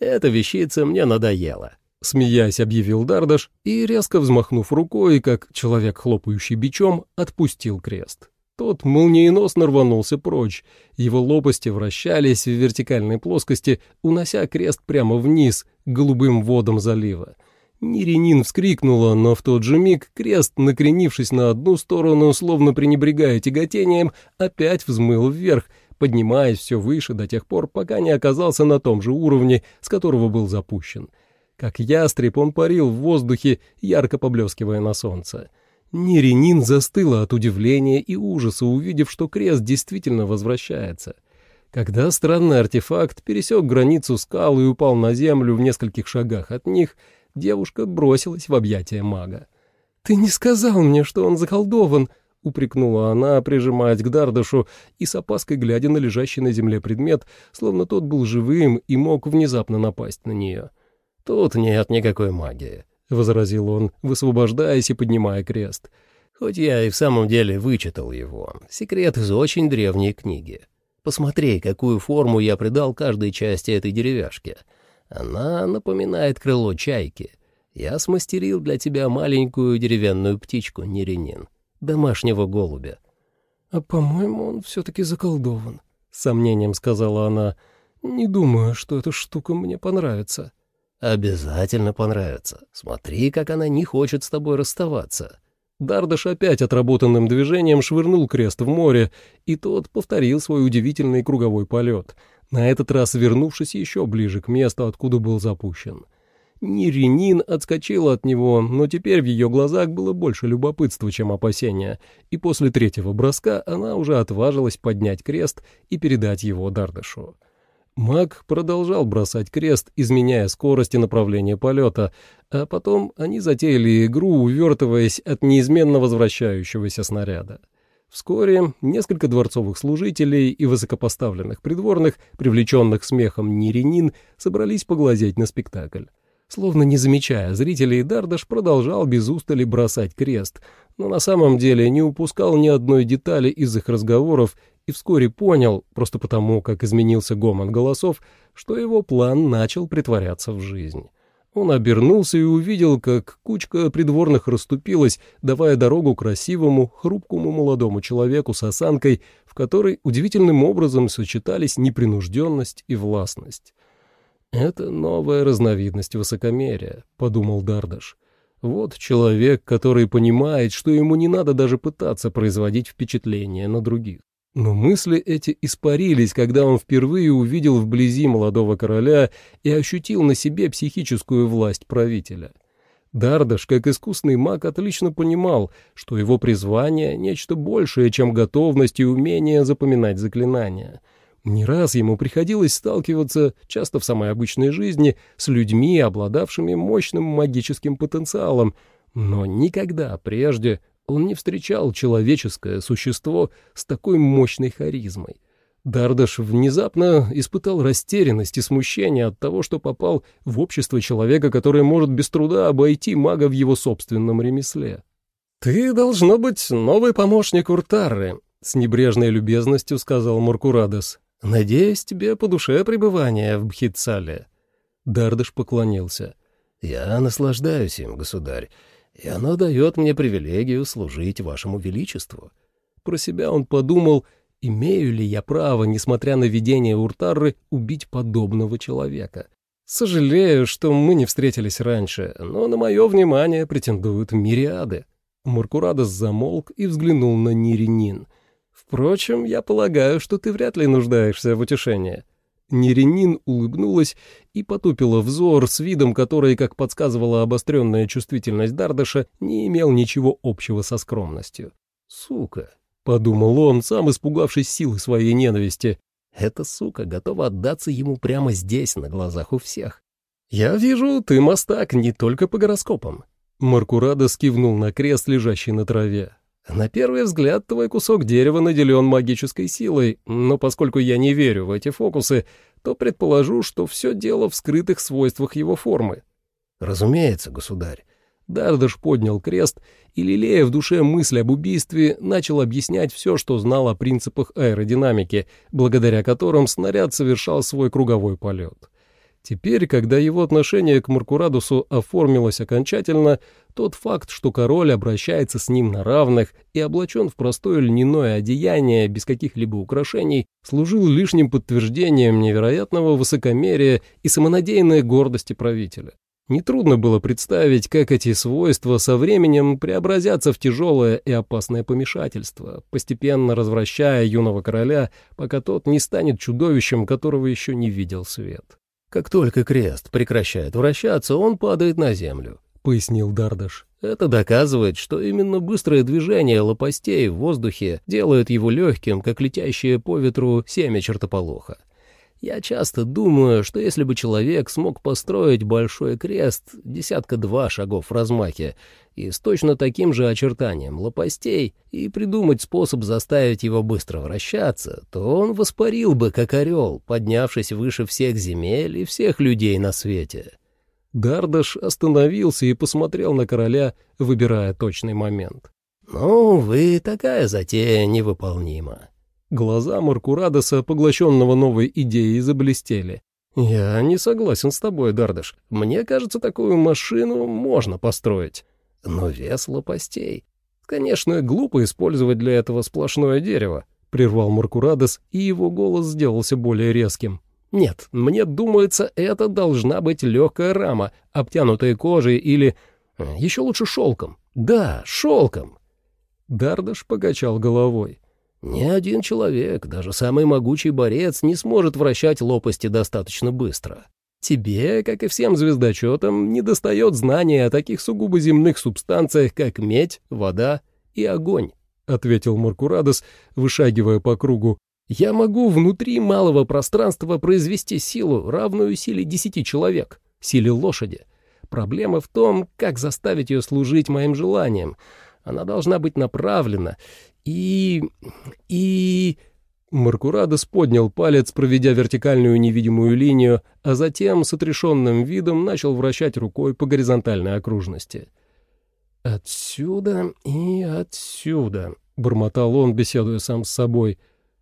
«Эта вещица мне надоела», — смеясь объявил Дардаш и, резко взмахнув рукой, как человек, хлопающий бичом, отпустил крест. Тот молниеносно рванулся прочь. Его лопасти вращались в вертикальной плоскости, унося крест прямо вниз, голубым водам залива. Ниринин вскрикнула, но в тот же миг крест, накренившись на одну сторону, словно пренебрегая тяготением, опять взмыл вверх, поднимаясь все выше до тех пор, пока не оказался на том же уровне, с которого был запущен. Как ястреб он парил в воздухе, ярко поблескивая на солнце. Неренин застыла от удивления и ужаса, увидев, что крест действительно возвращается. Когда странный артефакт пересек границу скал и упал на землю в нескольких шагах от них, девушка бросилась в объятия мага. «Ты не сказал мне, что он заколдован!» — упрекнула она, прижимаясь к Дардашу и с опаской глядя на лежащий на земле предмет, словно тот был живым и мог внезапно напасть на нее. «Тут нет никакой магии», — возразил он, высвобождаясь и поднимая крест. «Хоть я и в самом деле вычитал его. Секрет из очень древней книги. Посмотри, какую форму я придал каждой части этой деревяшки. Она напоминает крыло чайки. Я смастерил для тебя маленькую деревянную птичку Неренин, домашнего голубя». «А, по-моему, он все-таки заколдован», — с сомнением сказала она. «Не думаю, что эта штука мне понравится». «Обязательно понравится. Смотри, как она не хочет с тобой расставаться». Дардаш опять отработанным движением швырнул крест в море, и тот повторил свой удивительный круговой полет, на этот раз вернувшись еще ближе к месту, откуда был запущен. Ниринин отскочила от него, но теперь в ее глазах было больше любопытства, чем опасения, и после третьего броска она уже отважилась поднять крест и передать его Дардашу. Маг продолжал бросать крест, изменяя скорость и направление полета, а потом они затеяли игру, увертываясь от неизменно возвращающегося снаряда. Вскоре несколько дворцовых служителей и высокопоставленных придворных, привлеченных смехом Неренин, собрались поглазеть на спектакль. Словно не замечая зрителей, Дардаш продолжал без устали бросать крест, но на самом деле не упускал ни одной детали из их разговоров и вскоре понял, просто потому, как изменился гомон голосов, что его план начал притворяться в жизнь. Он обернулся и увидел, как кучка придворных расступилась, давая дорогу красивому, хрупкому молодому человеку с осанкой, в которой удивительным образом сочетались непринужденность и властность. «Это новая разновидность высокомерия», — подумал Дардаш. «Вот человек, который понимает, что ему не надо даже пытаться производить впечатление на других». Но мысли эти испарились, когда он впервые увидел вблизи молодого короля и ощутил на себе психическую власть правителя. Дардаш, как искусный маг, отлично понимал, что его призвание — нечто большее, чем готовность и умение запоминать заклинания — не раз ему приходилось сталкиваться, часто в самой обычной жизни, с людьми, обладавшими мощным магическим потенциалом, но никогда прежде он не встречал человеческое существо с такой мощной харизмой. Дардаш внезапно испытал растерянность и смущение от того, что попал в общество человека, который может без труда обойти мага в его собственном ремесле. «Ты, должно быть, новый помощник Уртары», — с небрежной любезностью сказал Муркурадес. «Надеюсь, тебе по душе пребывание в Бхитсале». Дардыш поклонился. «Я наслаждаюсь им, государь, и оно дает мне привилегию служить вашему величеству». Про себя он подумал, имею ли я право, несмотря на видение Уртары, убить подобного человека. Сожалею, что мы не встретились раньше, но на мое внимание претендуют мириады. Муркурадос замолк и взглянул на Ниринин — Впрочем, я полагаю, что ты вряд ли нуждаешься в утешении». Неренин улыбнулась и потупила взор с видом, который, как подсказывала обостренная чувствительность Дардыша, не имел ничего общего со скромностью. «Сука», — подумал он, сам испугавшись силы своей ненависти, «эта сука готова отдаться ему прямо здесь, на глазах у всех». «Я вижу, ты мастак не только по гороскопам». Маркурада скивнул на крест, лежащий на траве. На первый взгляд твой кусок дерева наделен магической силой, но поскольку я не верю в эти фокусы, то предположу, что все дело в скрытых свойствах его формы. Разумеется, государь. Дардаш поднял крест и, лелея в душе мысль об убийстве, начал объяснять все, что знал о принципах аэродинамики, благодаря которым снаряд совершал свой круговой полет. Теперь, когда его отношение к Маркурадусу оформилось окончательно, тот факт, что король обращается с ним на равных и облачен в простое льняное одеяние без каких-либо украшений, служил лишним подтверждением невероятного высокомерия и самонадеянной гордости правителя. Нетрудно было представить, как эти свойства со временем преобразятся в тяжелое и опасное помешательство, постепенно развращая юного короля, пока тот не станет чудовищем, которого еще не видел свет. Как только крест прекращает вращаться, он падает на землю», — пояснил Дардаш. «Это доказывает, что именно быстрое движение лопастей в воздухе делает его легким, как летящее по ветру семя чертополоха. Я часто думаю, что если бы человек смог построить большой крест, десятка-два шагов в размахе, и с точно таким же очертанием лопастей, и придумать способ заставить его быстро вращаться, то он воспарил бы, как орел, поднявшись выше всех земель и всех людей на свете. Дардаш остановился и посмотрел на короля, выбирая точный момент. «Ну, вы такая затея невыполнима. Глаза Маркурадоса, поглощенного новой идеей, заблестели. «Я не согласен с тобой, Дардаш. Мне кажется, такую машину можно построить. Но вес лопастей. Конечно, глупо использовать для этого сплошное дерево», — прервал Маркурадос, и его голос сделался более резким. Нет, мне думается, это должна быть легкая рама, обтянутая кожей или... Э, еще лучше шелком. Да, шелком. Дардаш покачал головой. Ни один человек, даже самый могучий борец, не сможет вращать лопасти достаточно быстро. Тебе, как и всем звездочетам, недостает знания о таких сугубо земных субстанциях, как медь, вода и огонь, — ответил Маркурадос, вышагивая по кругу. Я могу внутри малого пространства произвести силу, равную силе десяти человек, силе лошади. Проблема в том, как заставить ее служить моим желаниям. Она должна быть направлена. И... и... Маркурадос поднял палец, проведя вертикальную невидимую линию, а затем с отрешенным видом начал вращать рукой по горизонтальной окружности. «Отсюда и отсюда», — бормотал он, беседуя сам с собой.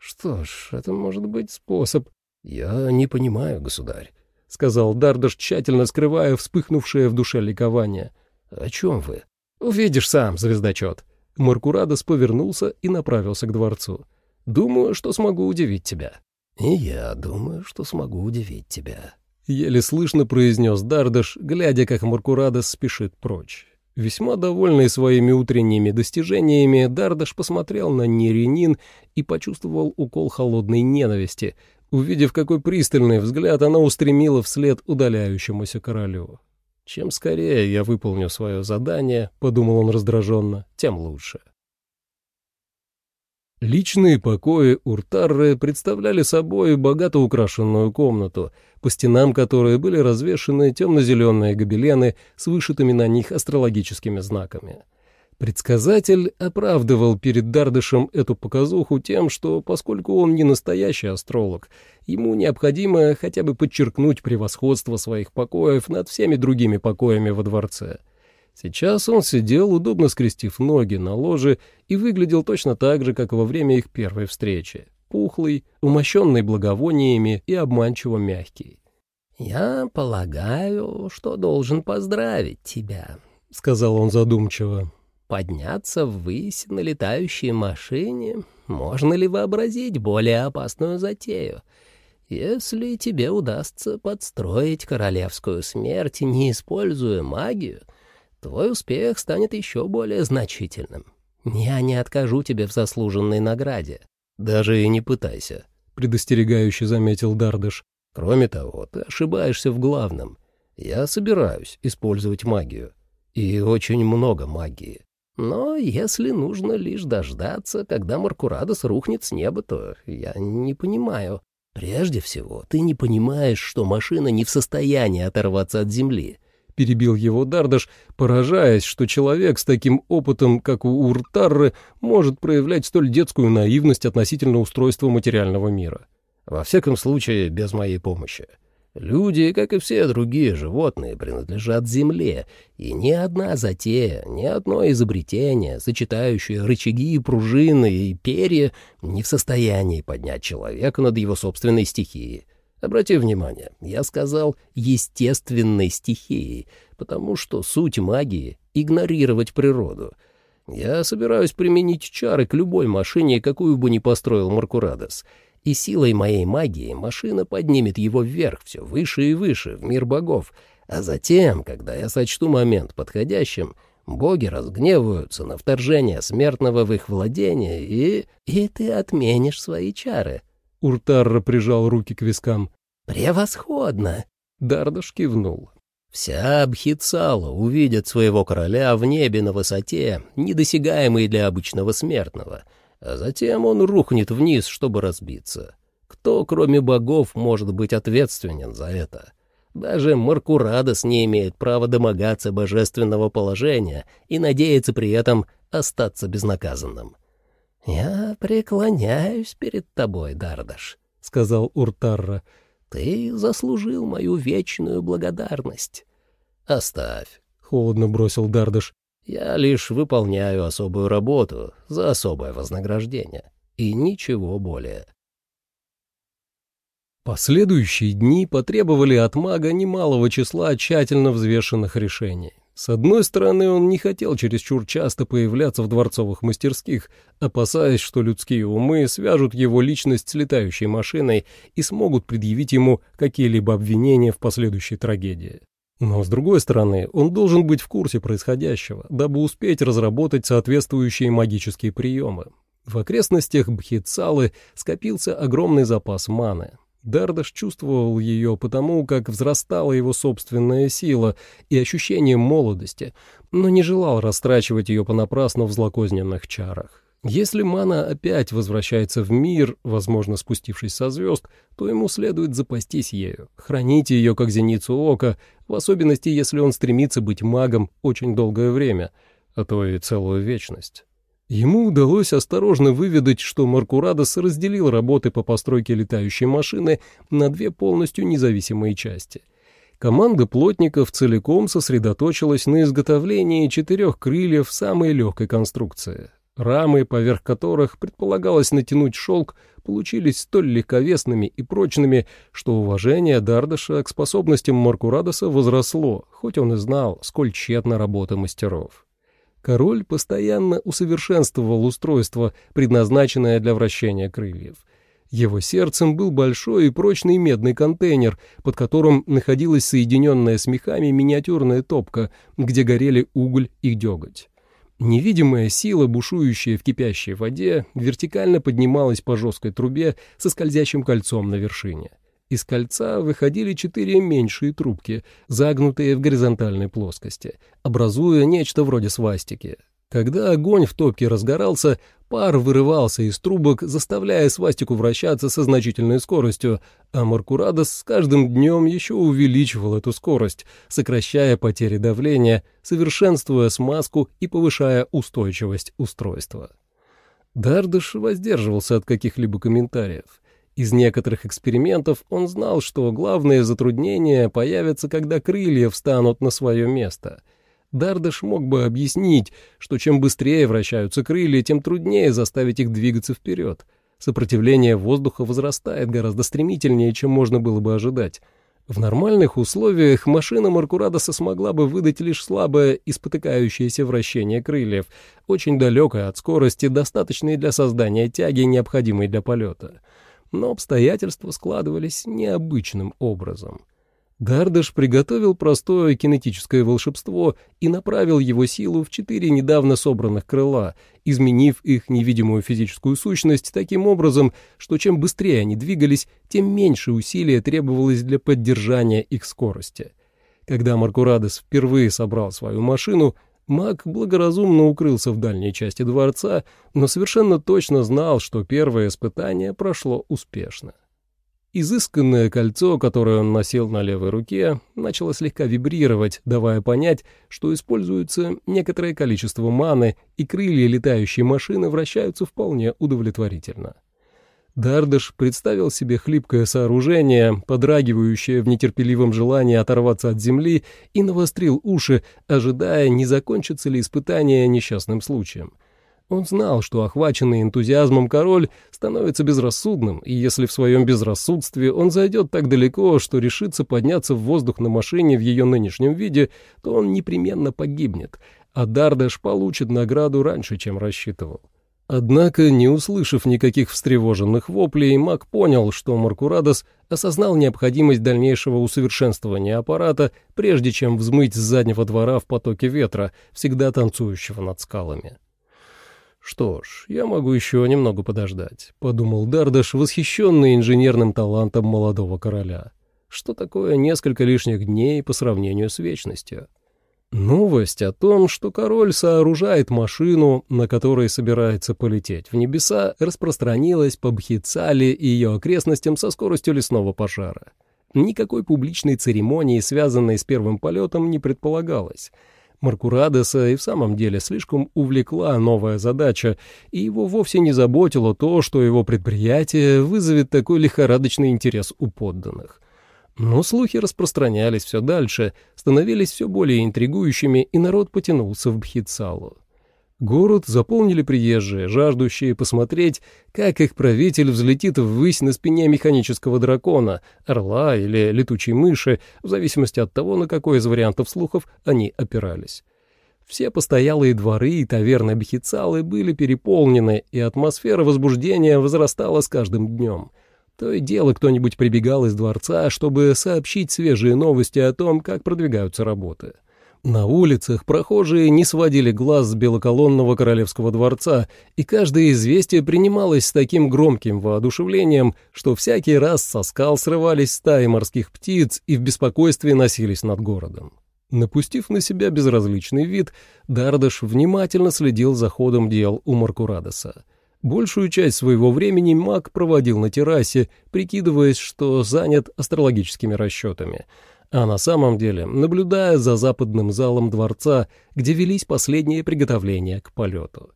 «Что ж, это может быть способ». «Я не понимаю, государь», — сказал Дардаш, тщательно скрывая вспыхнувшее в душе ликование. «О чем вы?» «Увидишь сам, звездочет». Маркурадос повернулся и направился к дворцу. Думаю, что смогу удивить тебя». «И я думаю, что смогу удивить тебя», — еле слышно произнес Дардаш, глядя, как Маркурадос спешит прочь. Весьма довольный своими утренними достижениями, Дардаш посмотрел на Неренин и почувствовал укол холодной ненависти, увидев, какой пристальный взгляд она устремила вслед удаляющемуся королю. «Чем скорее я выполню свое задание», — подумал он раздраженно, — «тем лучше». Личные покои Уртарры представляли собой богато украшенную комнату, по стенам которой были развешаны темно-зеленые гобелены с вышитыми на них астрологическими знаками. Предсказатель оправдывал перед Дардышем эту показуху тем, что, поскольку он не настоящий астролог, ему необходимо хотя бы подчеркнуть превосходство своих покоев над всеми другими покоями во дворце — Сейчас он сидел, удобно скрестив ноги на ложе, и выглядел точно так же, как во время их первой встречи. Пухлый, умощенный благовониями и обманчиво мягкий. «Я полагаю, что должен поздравить тебя», — сказал он задумчиво. «Подняться ввысь на летающей машине? Можно ли вообразить более опасную затею?» Если тебе удастся подстроить королевскую смерть, не используя магию, твой успех станет еще более значительным. Я не откажу тебе в заслуженной награде. Даже и не пытайся, предостерегающе заметил Дардыш. Кроме того, ты ошибаешься в главном. Я собираюсь использовать магию. И очень много магии. Но если нужно лишь дождаться, когда Маркурадос рухнет с неба, то я не понимаю. Прежде всего, ты не понимаешь, что машина не в состоянии оторваться от земли перебил его Дардаш, поражаясь, что человек с таким опытом, как у Уртарры, может проявлять столь детскую наивность относительно устройства материального мира. Во всяком случае, без моей помощи. Люди, как и все другие животные, принадлежат земле, и ни одна затея, ни одно изобретение, сочетающее рычаги пружины и перья, не в состоянии поднять человека над его собственной стихией. Обрати внимание, я сказал «естественной стихией», потому что суть магии — игнорировать природу. Я собираюсь применить чары к любой машине, какую бы ни построил Маркурадос, и силой моей магии машина поднимет его вверх, все выше и выше, в мир богов, а затем, когда я сочту момент подходящим, боги разгневаются на вторжение смертного в их владение, и... и ты отменишь свои чары». Уртарра прижал руки к вискам. «Превосходно!» Дардаш кивнул. «Вся Абхицала увидит своего короля в небе на высоте, недосягаемой для обычного смертного, а затем он рухнет вниз, чтобы разбиться. Кто, кроме богов, может быть ответственен за это?» Даже Маркурадос не имеет права домогаться божественного положения и надеяться при этом остаться безнаказанным. «Я преклоняюсь перед тобой, Дардаш», — сказал Уртарра. Ты заслужил мою вечную благодарность. Оставь, — холодно бросил Дардыш. Я лишь выполняю особую работу за особое вознаграждение. И ничего более. Последующие дни потребовали от мага немалого числа тщательно взвешенных решений. С одной стороны, он не хотел чересчур часто появляться в дворцовых мастерских, опасаясь, что людские умы свяжут его личность с летающей машиной и смогут предъявить ему какие-либо обвинения в последующей трагедии. Но, с другой стороны, он должен быть в курсе происходящего, дабы успеть разработать соответствующие магические приемы. В окрестностях Бхитсалы скопился огромный запас маны, Дардаш чувствовал ее потому, как взрастала его собственная сила и ощущение молодости, но не желал растрачивать ее понапрасну в злокозненных чарах. Если мана опять возвращается в мир, возможно, спустившись со звезд, то ему следует запастись ею, хранить ее как зеницу ока, в особенности, если он стремится быть магом очень долгое время, а то и целую вечность. Ему удалось осторожно выведать, что Маркурадос разделил работы по постройке летающей машины на две полностью независимые части. Команда плотников целиком сосредоточилась на изготовлении четырех крыльев самой легкой конструкции. Рамы, поверх которых предполагалось натянуть шелк, получились столь легковесными и прочными, что уважение Дардаша к способностям Маркурадоса возросло, хоть он и знал, сколь тщетна работа мастеров. Король постоянно усовершенствовал устройство, предназначенное для вращения крыльев. Его сердцем был большой и прочный медный контейнер, под которым находилась соединенная с мехами миниатюрная топка, где горели уголь и деготь. Невидимая сила, бушующая в кипящей воде, вертикально поднималась по жесткой трубе со скользящим кольцом на вершине. Из кольца выходили четыре меньшие трубки, загнутые в горизонтальной плоскости, образуя нечто вроде свастики. Когда огонь в топке разгорался, пар вырывался из трубок, заставляя свастику вращаться со значительной скоростью, а Маркурадос с каждым днем еще увеличивал эту скорость, сокращая потери давления, совершенствуя смазку и повышая устойчивость устройства. Дардыш воздерживался от каких-либо комментариев — из некоторых экспериментов он знал, что главные затруднения появятся, когда крылья встанут на свое место. Дардаш мог бы объяснить, что чем быстрее вращаются крылья, тем труднее заставить их двигаться вперед. Сопротивление воздуха возрастает гораздо стремительнее, чем можно было бы ожидать. В нормальных условиях машина Маркурадоса смогла бы выдать лишь слабое и спотыкающееся вращение крыльев, очень далекое от скорости, достаточной для создания тяги, необходимой для полета но обстоятельства складывались необычным образом. Дардыш приготовил простое кинетическое волшебство и направил его силу в четыре недавно собранных крыла, изменив их невидимую физическую сущность таким образом, что чем быстрее они двигались, тем меньше усилия требовалось для поддержания их скорости. Когда Маркурадес впервые собрал свою машину, Маг благоразумно укрылся в дальней части дворца, но совершенно точно знал, что первое испытание прошло успешно. Изысканное кольцо, которое он носил на левой руке, начало слегка вибрировать, давая понять, что используется некоторое количество маны, и крылья летающей машины вращаются вполне удовлетворительно. Дардыш представил себе хлипкое сооружение, подрагивающее в нетерпеливом желании оторваться от земли, и навострил уши, ожидая, не закончится ли испытание несчастным случаем. Он знал, что охваченный энтузиазмом король становится безрассудным, и если в своем безрассудстве он зайдет так далеко, что решится подняться в воздух на машине в ее нынешнем виде, то он непременно погибнет, а Дардаш получит награду раньше, чем рассчитывал. Однако, не услышав никаких встревоженных воплей, Мак понял, что Маркурадос осознал необходимость дальнейшего усовершенствования аппарата, прежде чем взмыть с заднего двора в потоке ветра, всегда танцующего над скалами. «Что ж, я могу еще немного подождать», — подумал Дардаш, восхищенный инженерным талантом молодого короля. «Что такое несколько лишних дней по сравнению с вечностью?» Новость о том, что король сооружает машину, на которой собирается полететь в небеса, распространилась по Бхицале и ее окрестностям со скоростью лесного пожара. Никакой публичной церемонии, связанной с первым полетом, не предполагалось. Маркурадеса и в самом деле слишком увлекла новая задача, и его вовсе не заботило то, что его предприятие вызовет такой лихорадочный интерес у подданных. Но слухи распространялись все дальше, становились все более интригующими, и народ потянулся в Бхитсалу. Город заполнили приезжие, жаждущие посмотреть, как их правитель взлетит ввысь на спине механического дракона, орла или летучей мыши, в зависимости от того, на какой из вариантов слухов они опирались. Все постоялые дворы и таверны Бехицалы были переполнены, и атмосфера возбуждения возрастала с каждым днем. То и дело кто-нибудь прибегал из дворца, чтобы сообщить свежие новости о том, как продвигаются работы. На улицах прохожие не сводили глаз с белоколонного королевского дворца, и каждое известие принималось с таким громким воодушевлением, что всякий раз со скал срывались стаи морских птиц и в беспокойстве носились над городом. Напустив на себя безразличный вид, Дардаш внимательно следил за ходом дел у Маркурадоса. Большую часть своего времени маг проводил на террасе, прикидываясь, что занят астрологическими расчетами — а на самом деле наблюдая за западным залом дворца, где велись последние приготовления к полету.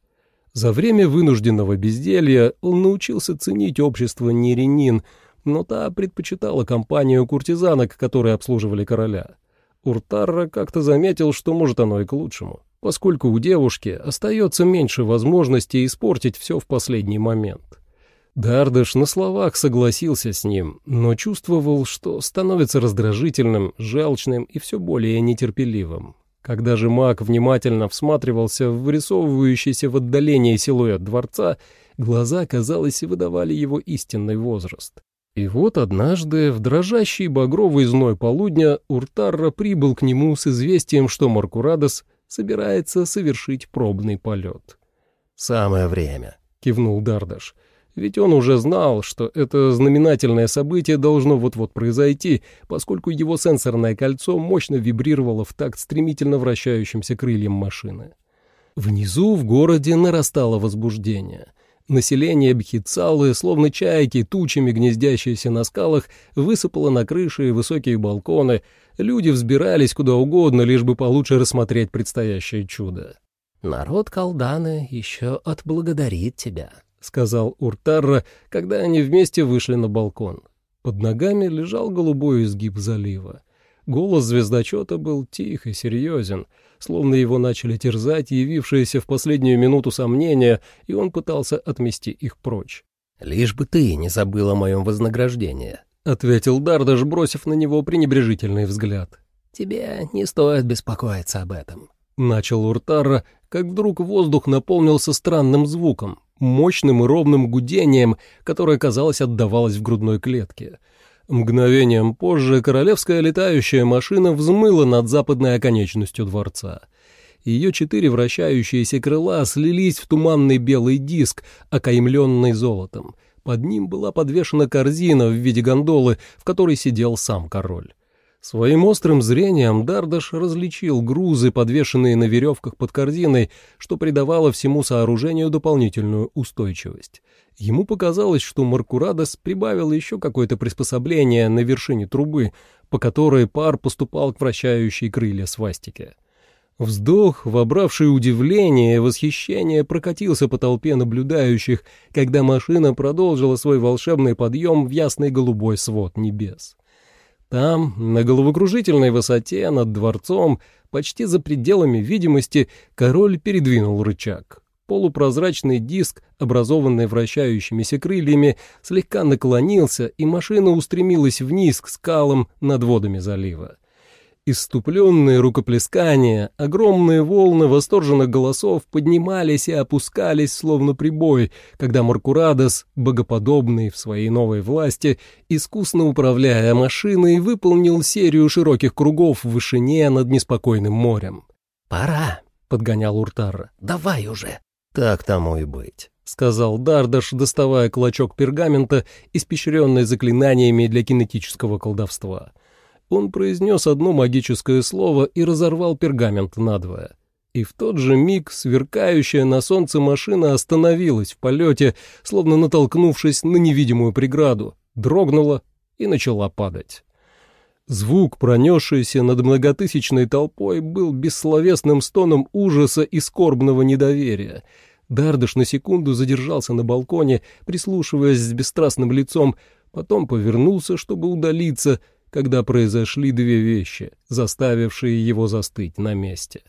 За время вынужденного безделья он научился ценить общество Неренин, но та предпочитала компанию куртизанок, которые обслуживали короля. Уртарра как-то заметил, что может оно и к лучшему, поскольку у девушки остается меньше возможностей испортить все в последний момент. Дардыш на словах согласился с ним, но чувствовал, что становится раздражительным, желчным и все более нетерпеливым. Когда же маг внимательно всматривался в вырисовывающийся в отдалении силуэт дворца, глаза, казалось, выдавали его истинный возраст. И вот однажды, в дрожащий багровый зной полудня, Уртарра прибыл к нему с известием, что Маркурадос собирается совершить пробный полет. «Самое время», — кивнул Дардаш ведь он уже знал, что это знаменательное событие должно вот-вот произойти, поскольку его сенсорное кольцо мощно вибрировало в такт стремительно вращающимся крыльям машины. Внизу в городе нарастало возбуждение. Население Бхицалы, словно чайки, тучами гнездящиеся на скалах, высыпало на крыши и высокие балконы. Люди взбирались куда угодно, лишь бы получше рассмотреть предстоящее чудо. «Народ Калданы еще отблагодарит тебя», — сказал Уртарра, когда они вместе вышли на балкон. Под ногами лежал голубой изгиб залива. Голос звездочета был тих и серьезен, словно его начали терзать явившиеся в последнюю минуту сомнения, и он пытался отмести их прочь. «Лишь бы ты не забыл о моем вознаграждении», — ответил Дардаш, бросив на него пренебрежительный взгляд. «Тебе не стоит беспокоиться об этом», — начал Уртарра, как вдруг воздух наполнился странным звуком, мощным и ровным гудением, которое, казалось, отдавалось в грудной клетке. Мгновением позже королевская летающая машина взмыла над западной оконечностью дворца. Ее четыре вращающиеся крыла слились в туманный белый диск, окаймленный золотом. Под ним была подвешена корзина в виде гондолы, в которой сидел сам король. Своим острым зрением Дардаш различил грузы, подвешенные на веревках под корзиной, что придавало всему сооружению дополнительную устойчивость. Ему показалось, что Маркурадос прибавил еще какое-то приспособление на вершине трубы, по которой пар поступал к вращающей крылья свастики. Вздох, вобравший удивление и восхищение, прокатился по толпе наблюдающих, когда машина продолжила свой волшебный подъем в ясный голубой свод небес. Там, на головокружительной высоте над дворцом, почти за пределами видимости, король передвинул рычаг. Полупрозрачный диск, образованный вращающимися крыльями, слегка наклонился, и машина устремилась вниз к скалам над водами залива. Иступленные рукоплескания, огромные волны восторженных голосов поднимались и опускались, словно прибой, когда Маркурадос, богоподобный в своей новой власти, искусно управляя машиной, выполнил серию широких кругов в вышине над неспокойным морем. «Пора», — подгонял Уртара, — «давай уже». «Так тому и быть». — сказал Дардаш, доставая клочок пергамента, испещренный заклинаниями для кинетического колдовства. Он произнес одно магическое слово и разорвал пергамент надвое. И в тот же миг сверкающая на солнце машина остановилась в полете, словно натолкнувшись на невидимую преграду, дрогнула и начала падать. Звук, пронесшийся над многотысячной толпой, был бессловесным стоном ужаса и скорбного недоверия. Дардыш на секунду задержался на балконе, прислушиваясь с бесстрастным лицом, потом повернулся, чтобы удалиться — когда произошли две вещи, заставившие его застыть на месте.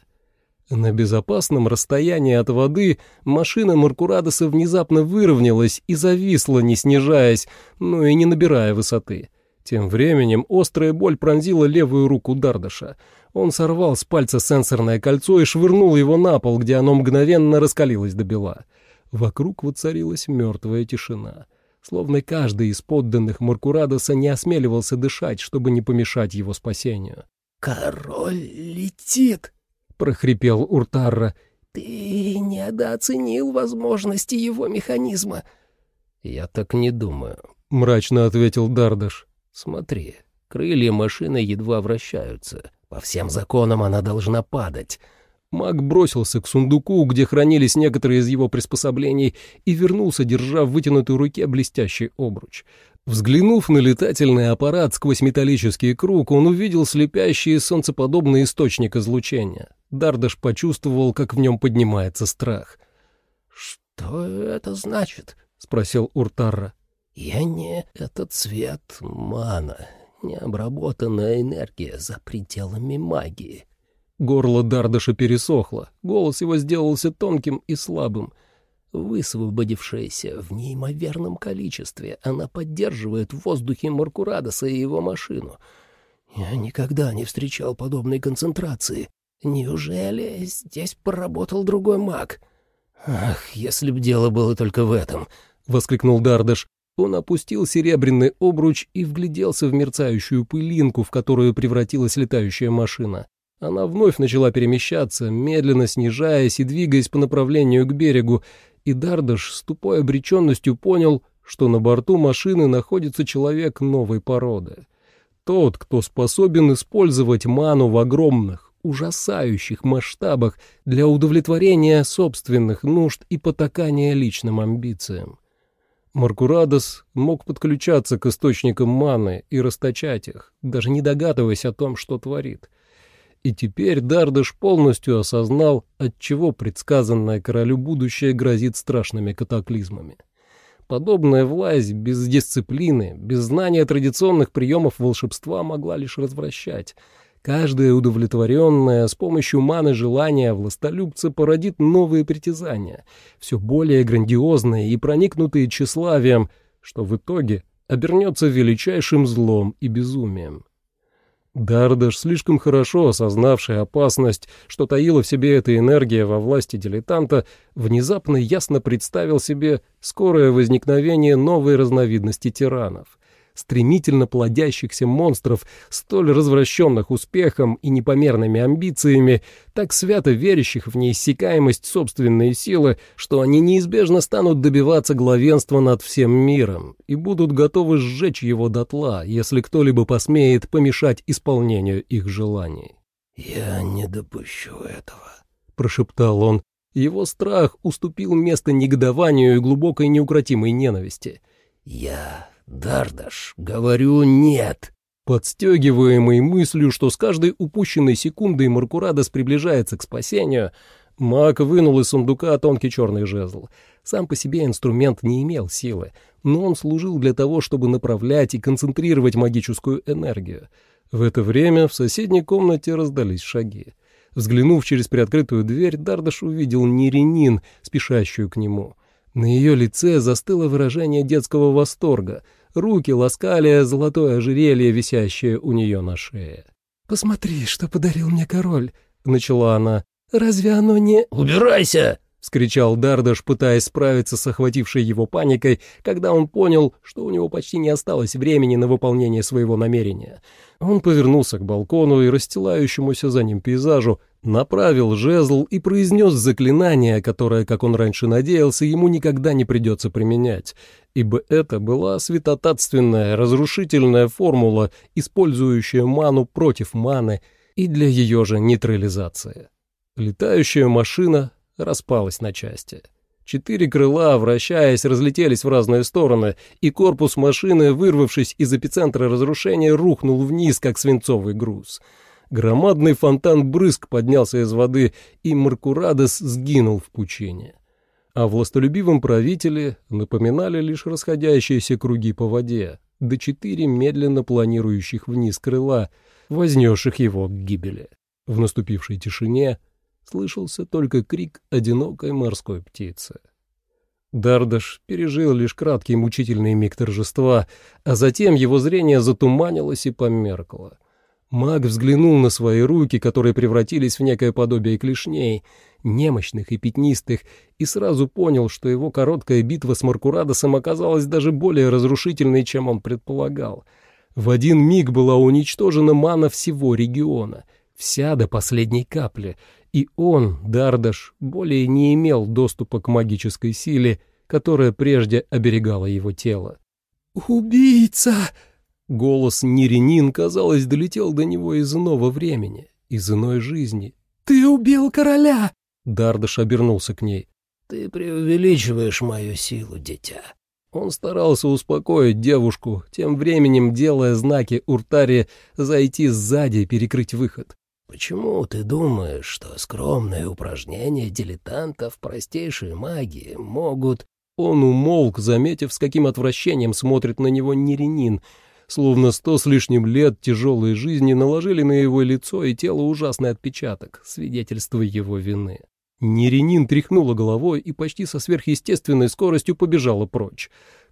На безопасном расстоянии от воды машина Маркурадоса внезапно выровнялась и зависла, не снижаясь, но и не набирая высоты. Тем временем острая боль пронзила левую руку Дардаша. Он сорвал с пальца сенсорное кольцо и швырнул его на пол, где оно мгновенно раскалилось до бела. Вокруг воцарилась мертвая тишина. Словно каждый из подданных Маркурадоса не осмеливался дышать, чтобы не помешать его спасению. «Король летит!» — прохрипел Уртарра. «Ты недооценил возможности его механизма». «Я так не думаю», — мрачно ответил Дардаш. «Смотри, крылья машины едва вращаются. По всем законам она должна падать». Маг бросился к сундуку, где хранились некоторые из его приспособлений, и вернулся, держа в вытянутой руке блестящий обруч. Взглянув на летательный аппарат сквозь металлический круг, он увидел слепящий солнцеподобный источник излучения. Дардаш почувствовал, как в нем поднимается страх. «Что это значит?» — спросил Уртарра. «Я не этот цвет мана, необработанная энергия за пределами магии». Горло Дардаша пересохло, голос его сделался тонким и слабым. Высвободившаяся в неимоверном количестве, она поддерживает в воздухе Маркурадоса и его машину. Я никогда не встречал подобной концентрации. Неужели здесь поработал другой маг? Ах, если б дело было только в этом! — воскликнул Дардаш. Он опустил серебряный обруч и вгляделся в мерцающую пылинку, в которую превратилась летающая машина. Она вновь начала перемещаться, медленно снижаясь и двигаясь по направлению к берегу, и Дардаш с тупой обреченностью понял, что на борту машины находится человек новой породы. Тот, кто способен использовать ману в огромных, ужасающих масштабах для удовлетворения собственных нужд и потакания личным амбициям. Маркурадос мог подключаться к источникам маны и расточать их, даже не догадываясь о том, что творит. И теперь Дардыш полностью осознал, отчего предсказанное королю будущее грозит страшными катаклизмами. Подобная власть без дисциплины, без знания традиционных приемов волшебства могла лишь развращать — Каждое удовлетворенное с помощью маны желание властолюбца породит новые притязания, все более грандиозные и проникнутые тщеславием, что в итоге обернется величайшим злом и безумием. Дардаш, слишком хорошо осознавший опасность, что таила в себе эта энергия во власти дилетанта, внезапно ясно представил себе скорое возникновение новой разновидности тиранов — стремительно плодящихся монстров, столь развращенных успехом и непомерными амбициями, так свято верящих в неиссякаемость собственной силы, что они неизбежно станут добиваться главенства над всем миром и будут готовы сжечь его дотла, если кто-либо посмеет помешать исполнению их желаний. «Я не допущу этого», — прошептал он. Его страх уступил место негодованию и глубокой неукротимой ненависти. «Я «Дардаш, говорю, нет!» Подстегиваемый мыслью, что с каждой упущенной секундой Маркурадос приближается к спасению, маг вынул из сундука тонкий черный жезл. Сам по себе инструмент не имел силы, но он служил для того, чтобы направлять и концентрировать магическую энергию. В это время в соседней комнате раздались шаги. Взглянув через приоткрытую дверь, Дардаш увидел Неренин, спешащую к нему. На ее лице застыло выражение детского восторга — руки ласкали золотое ожерелье, висящее у нее на шее. «Посмотри, что подарил мне король», — начала она. «Разве оно не...» «Убирайся!» — вскричал Дардаш, пытаясь справиться с охватившей его паникой, когда он понял, что у него почти не осталось времени на выполнение своего намерения. Он повернулся к балкону и расстилающемуся за ним пейзажу, направил жезл и произнес заклинание, которое, как он раньше надеялся, ему никогда не придется применять, ибо это была святотатственная, разрушительная формула, использующая ману против маны и для ее же нейтрализации. Летающая машина распалась на части. Четыре крыла, вращаясь, разлетелись в разные стороны, и корпус машины, вырвавшись из эпицентра разрушения, рухнул вниз, как свинцовый груз — Громадный фонтан брызг поднялся из воды, и Маркурадес сгинул в пучине. А властолюбивом правителе напоминали лишь расходящиеся круги по воде, да четыре медленно планирующих вниз крыла, вознесших его к гибели. В наступившей тишине слышался только крик одинокой морской птицы. Дардаш пережил лишь краткий мучительный миг торжества, а затем его зрение затуманилось и померкло. Маг взглянул на свои руки, которые превратились в некое подобие клешней, немощных и пятнистых, и сразу понял, что его короткая битва с Маркурадосом оказалась даже более разрушительной, чем он предполагал. В один миг была уничтожена мана всего региона, вся до последней капли, и он, Дардаш, более не имел доступа к магической силе, которая прежде оберегала его тело. «Убийца!» Голос Ниринин, казалось, долетел до него из иного времени, из иной жизни. «Ты убил короля!» Дардаш обернулся к ней. «Ты преувеличиваешь мою силу, дитя». Он старался успокоить девушку, тем временем делая знаки Уртаре зайти сзади и перекрыть выход. Почему ты думаешь, что скромные упражнения дилетантов простейшей магии могут...» Он умолк, заметив, с каким отвращением смотрит на него Неренин, словно сто с лишним лет тяжелой жизни наложили на его лицо и тело ужасный отпечаток, свидетельство его вины. Неренин тряхнула головой и почти со сверхъестественной скоростью побежала прочь.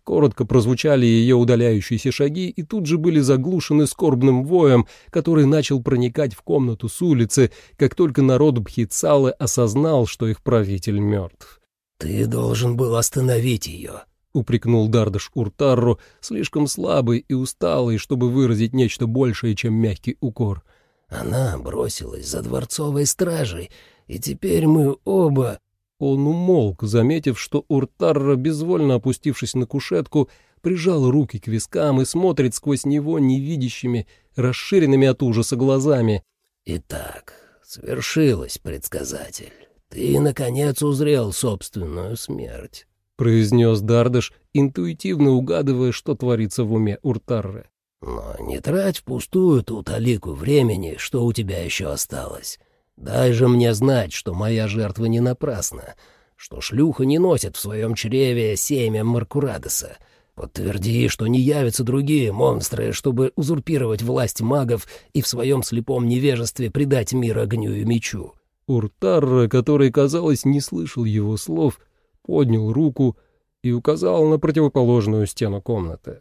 Коротко прозвучали ее удаляющиеся шаги и тут же были заглушены скорбным воем, который начал проникать в комнату с улицы, как только народ Бхитсалы осознал, что их правитель мертв. «Ты должен был остановить ее», — упрекнул Дардаш Уртарру, слишком слабый и усталый, чтобы выразить нечто большее, чем мягкий укор. «Она бросилась за дворцовой стражей, и теперь мы оба...» Он умолк, заметив, что Уртарра, безвольно опустившись на кушетку, прижал руки к вискам и смотрит сквозь него невидящими, расширенными от ужаса глазами. «Итак, свершилось, предсказатель. Ты, наконец, узрел собственную смерть», — произнес Дардыш, интуитивно угадывая, что творится в уме Уртарры. «Но не трать впустую ту талику времени, что у тебя еще осталось. Дай же мне знать, что моя жертва не напрасна, что шлюха не носит в своем чреве семя Маркурадеса. Подтверди, что не явятся другие монстры, чтобы узурпировать власть магов и в своем слепом невежестве предать мир огню и мечу». Уртарра, который, казалось, не слышал его слов, поднял руку и указал на противоположную стену комнаты.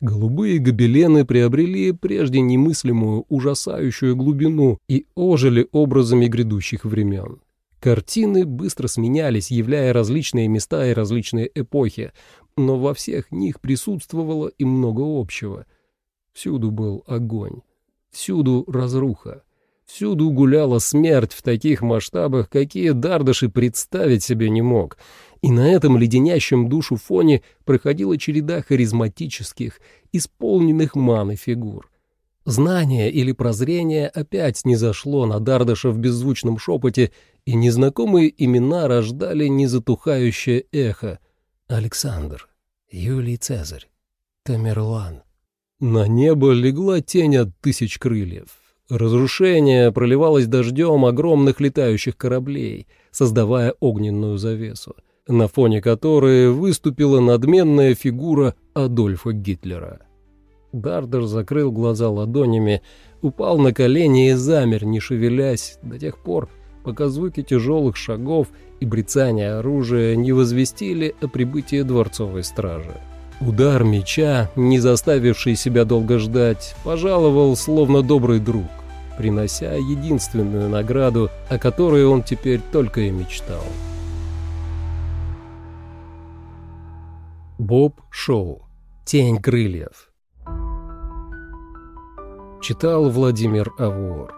Голубые гобелены приобрели прежде немыслимую, ужасающую глубину и ожили образами грядущих времен. Картины быстро сменялись, являя различные места и различные эпохи, но во всех них присутствовало и много общего. Всюду был огонь, всюду разруха, всюду гуляла смерть в таких масштабах, какие Дардаши представить себе не мог — и на этом леденящем душу фоне проходила череда харизматических, исполненных маны фигур. Знание или прозрение опять не зашло на Дардаша в беззвучном шепоте, и незнакомые имена рождали незатухающее эхо. Александр, Юлий Цезарь, Тамерлан. На небо легла тень от тысяч крыльев. Разрушение проливалось дождем огромных летающих кораблей, создавая огненную завесу на фоне которой выступила надменная фигура Адольфа Гитлера. Дардер закрыл глаза ладонями, упал на колени и замер, не шевелясь, до тех пор, пока звуки тяжелых шагов и брецания оружия не возвестили о прибытии дворцовой стражи. Удар меча, не заставивший себя долго ждать, пожаловал словно добрый друг, принося единственную награду, о которой он теперь только и мечтал. Боб Шоу. Тень крыльев. Читал Владимир Авуор.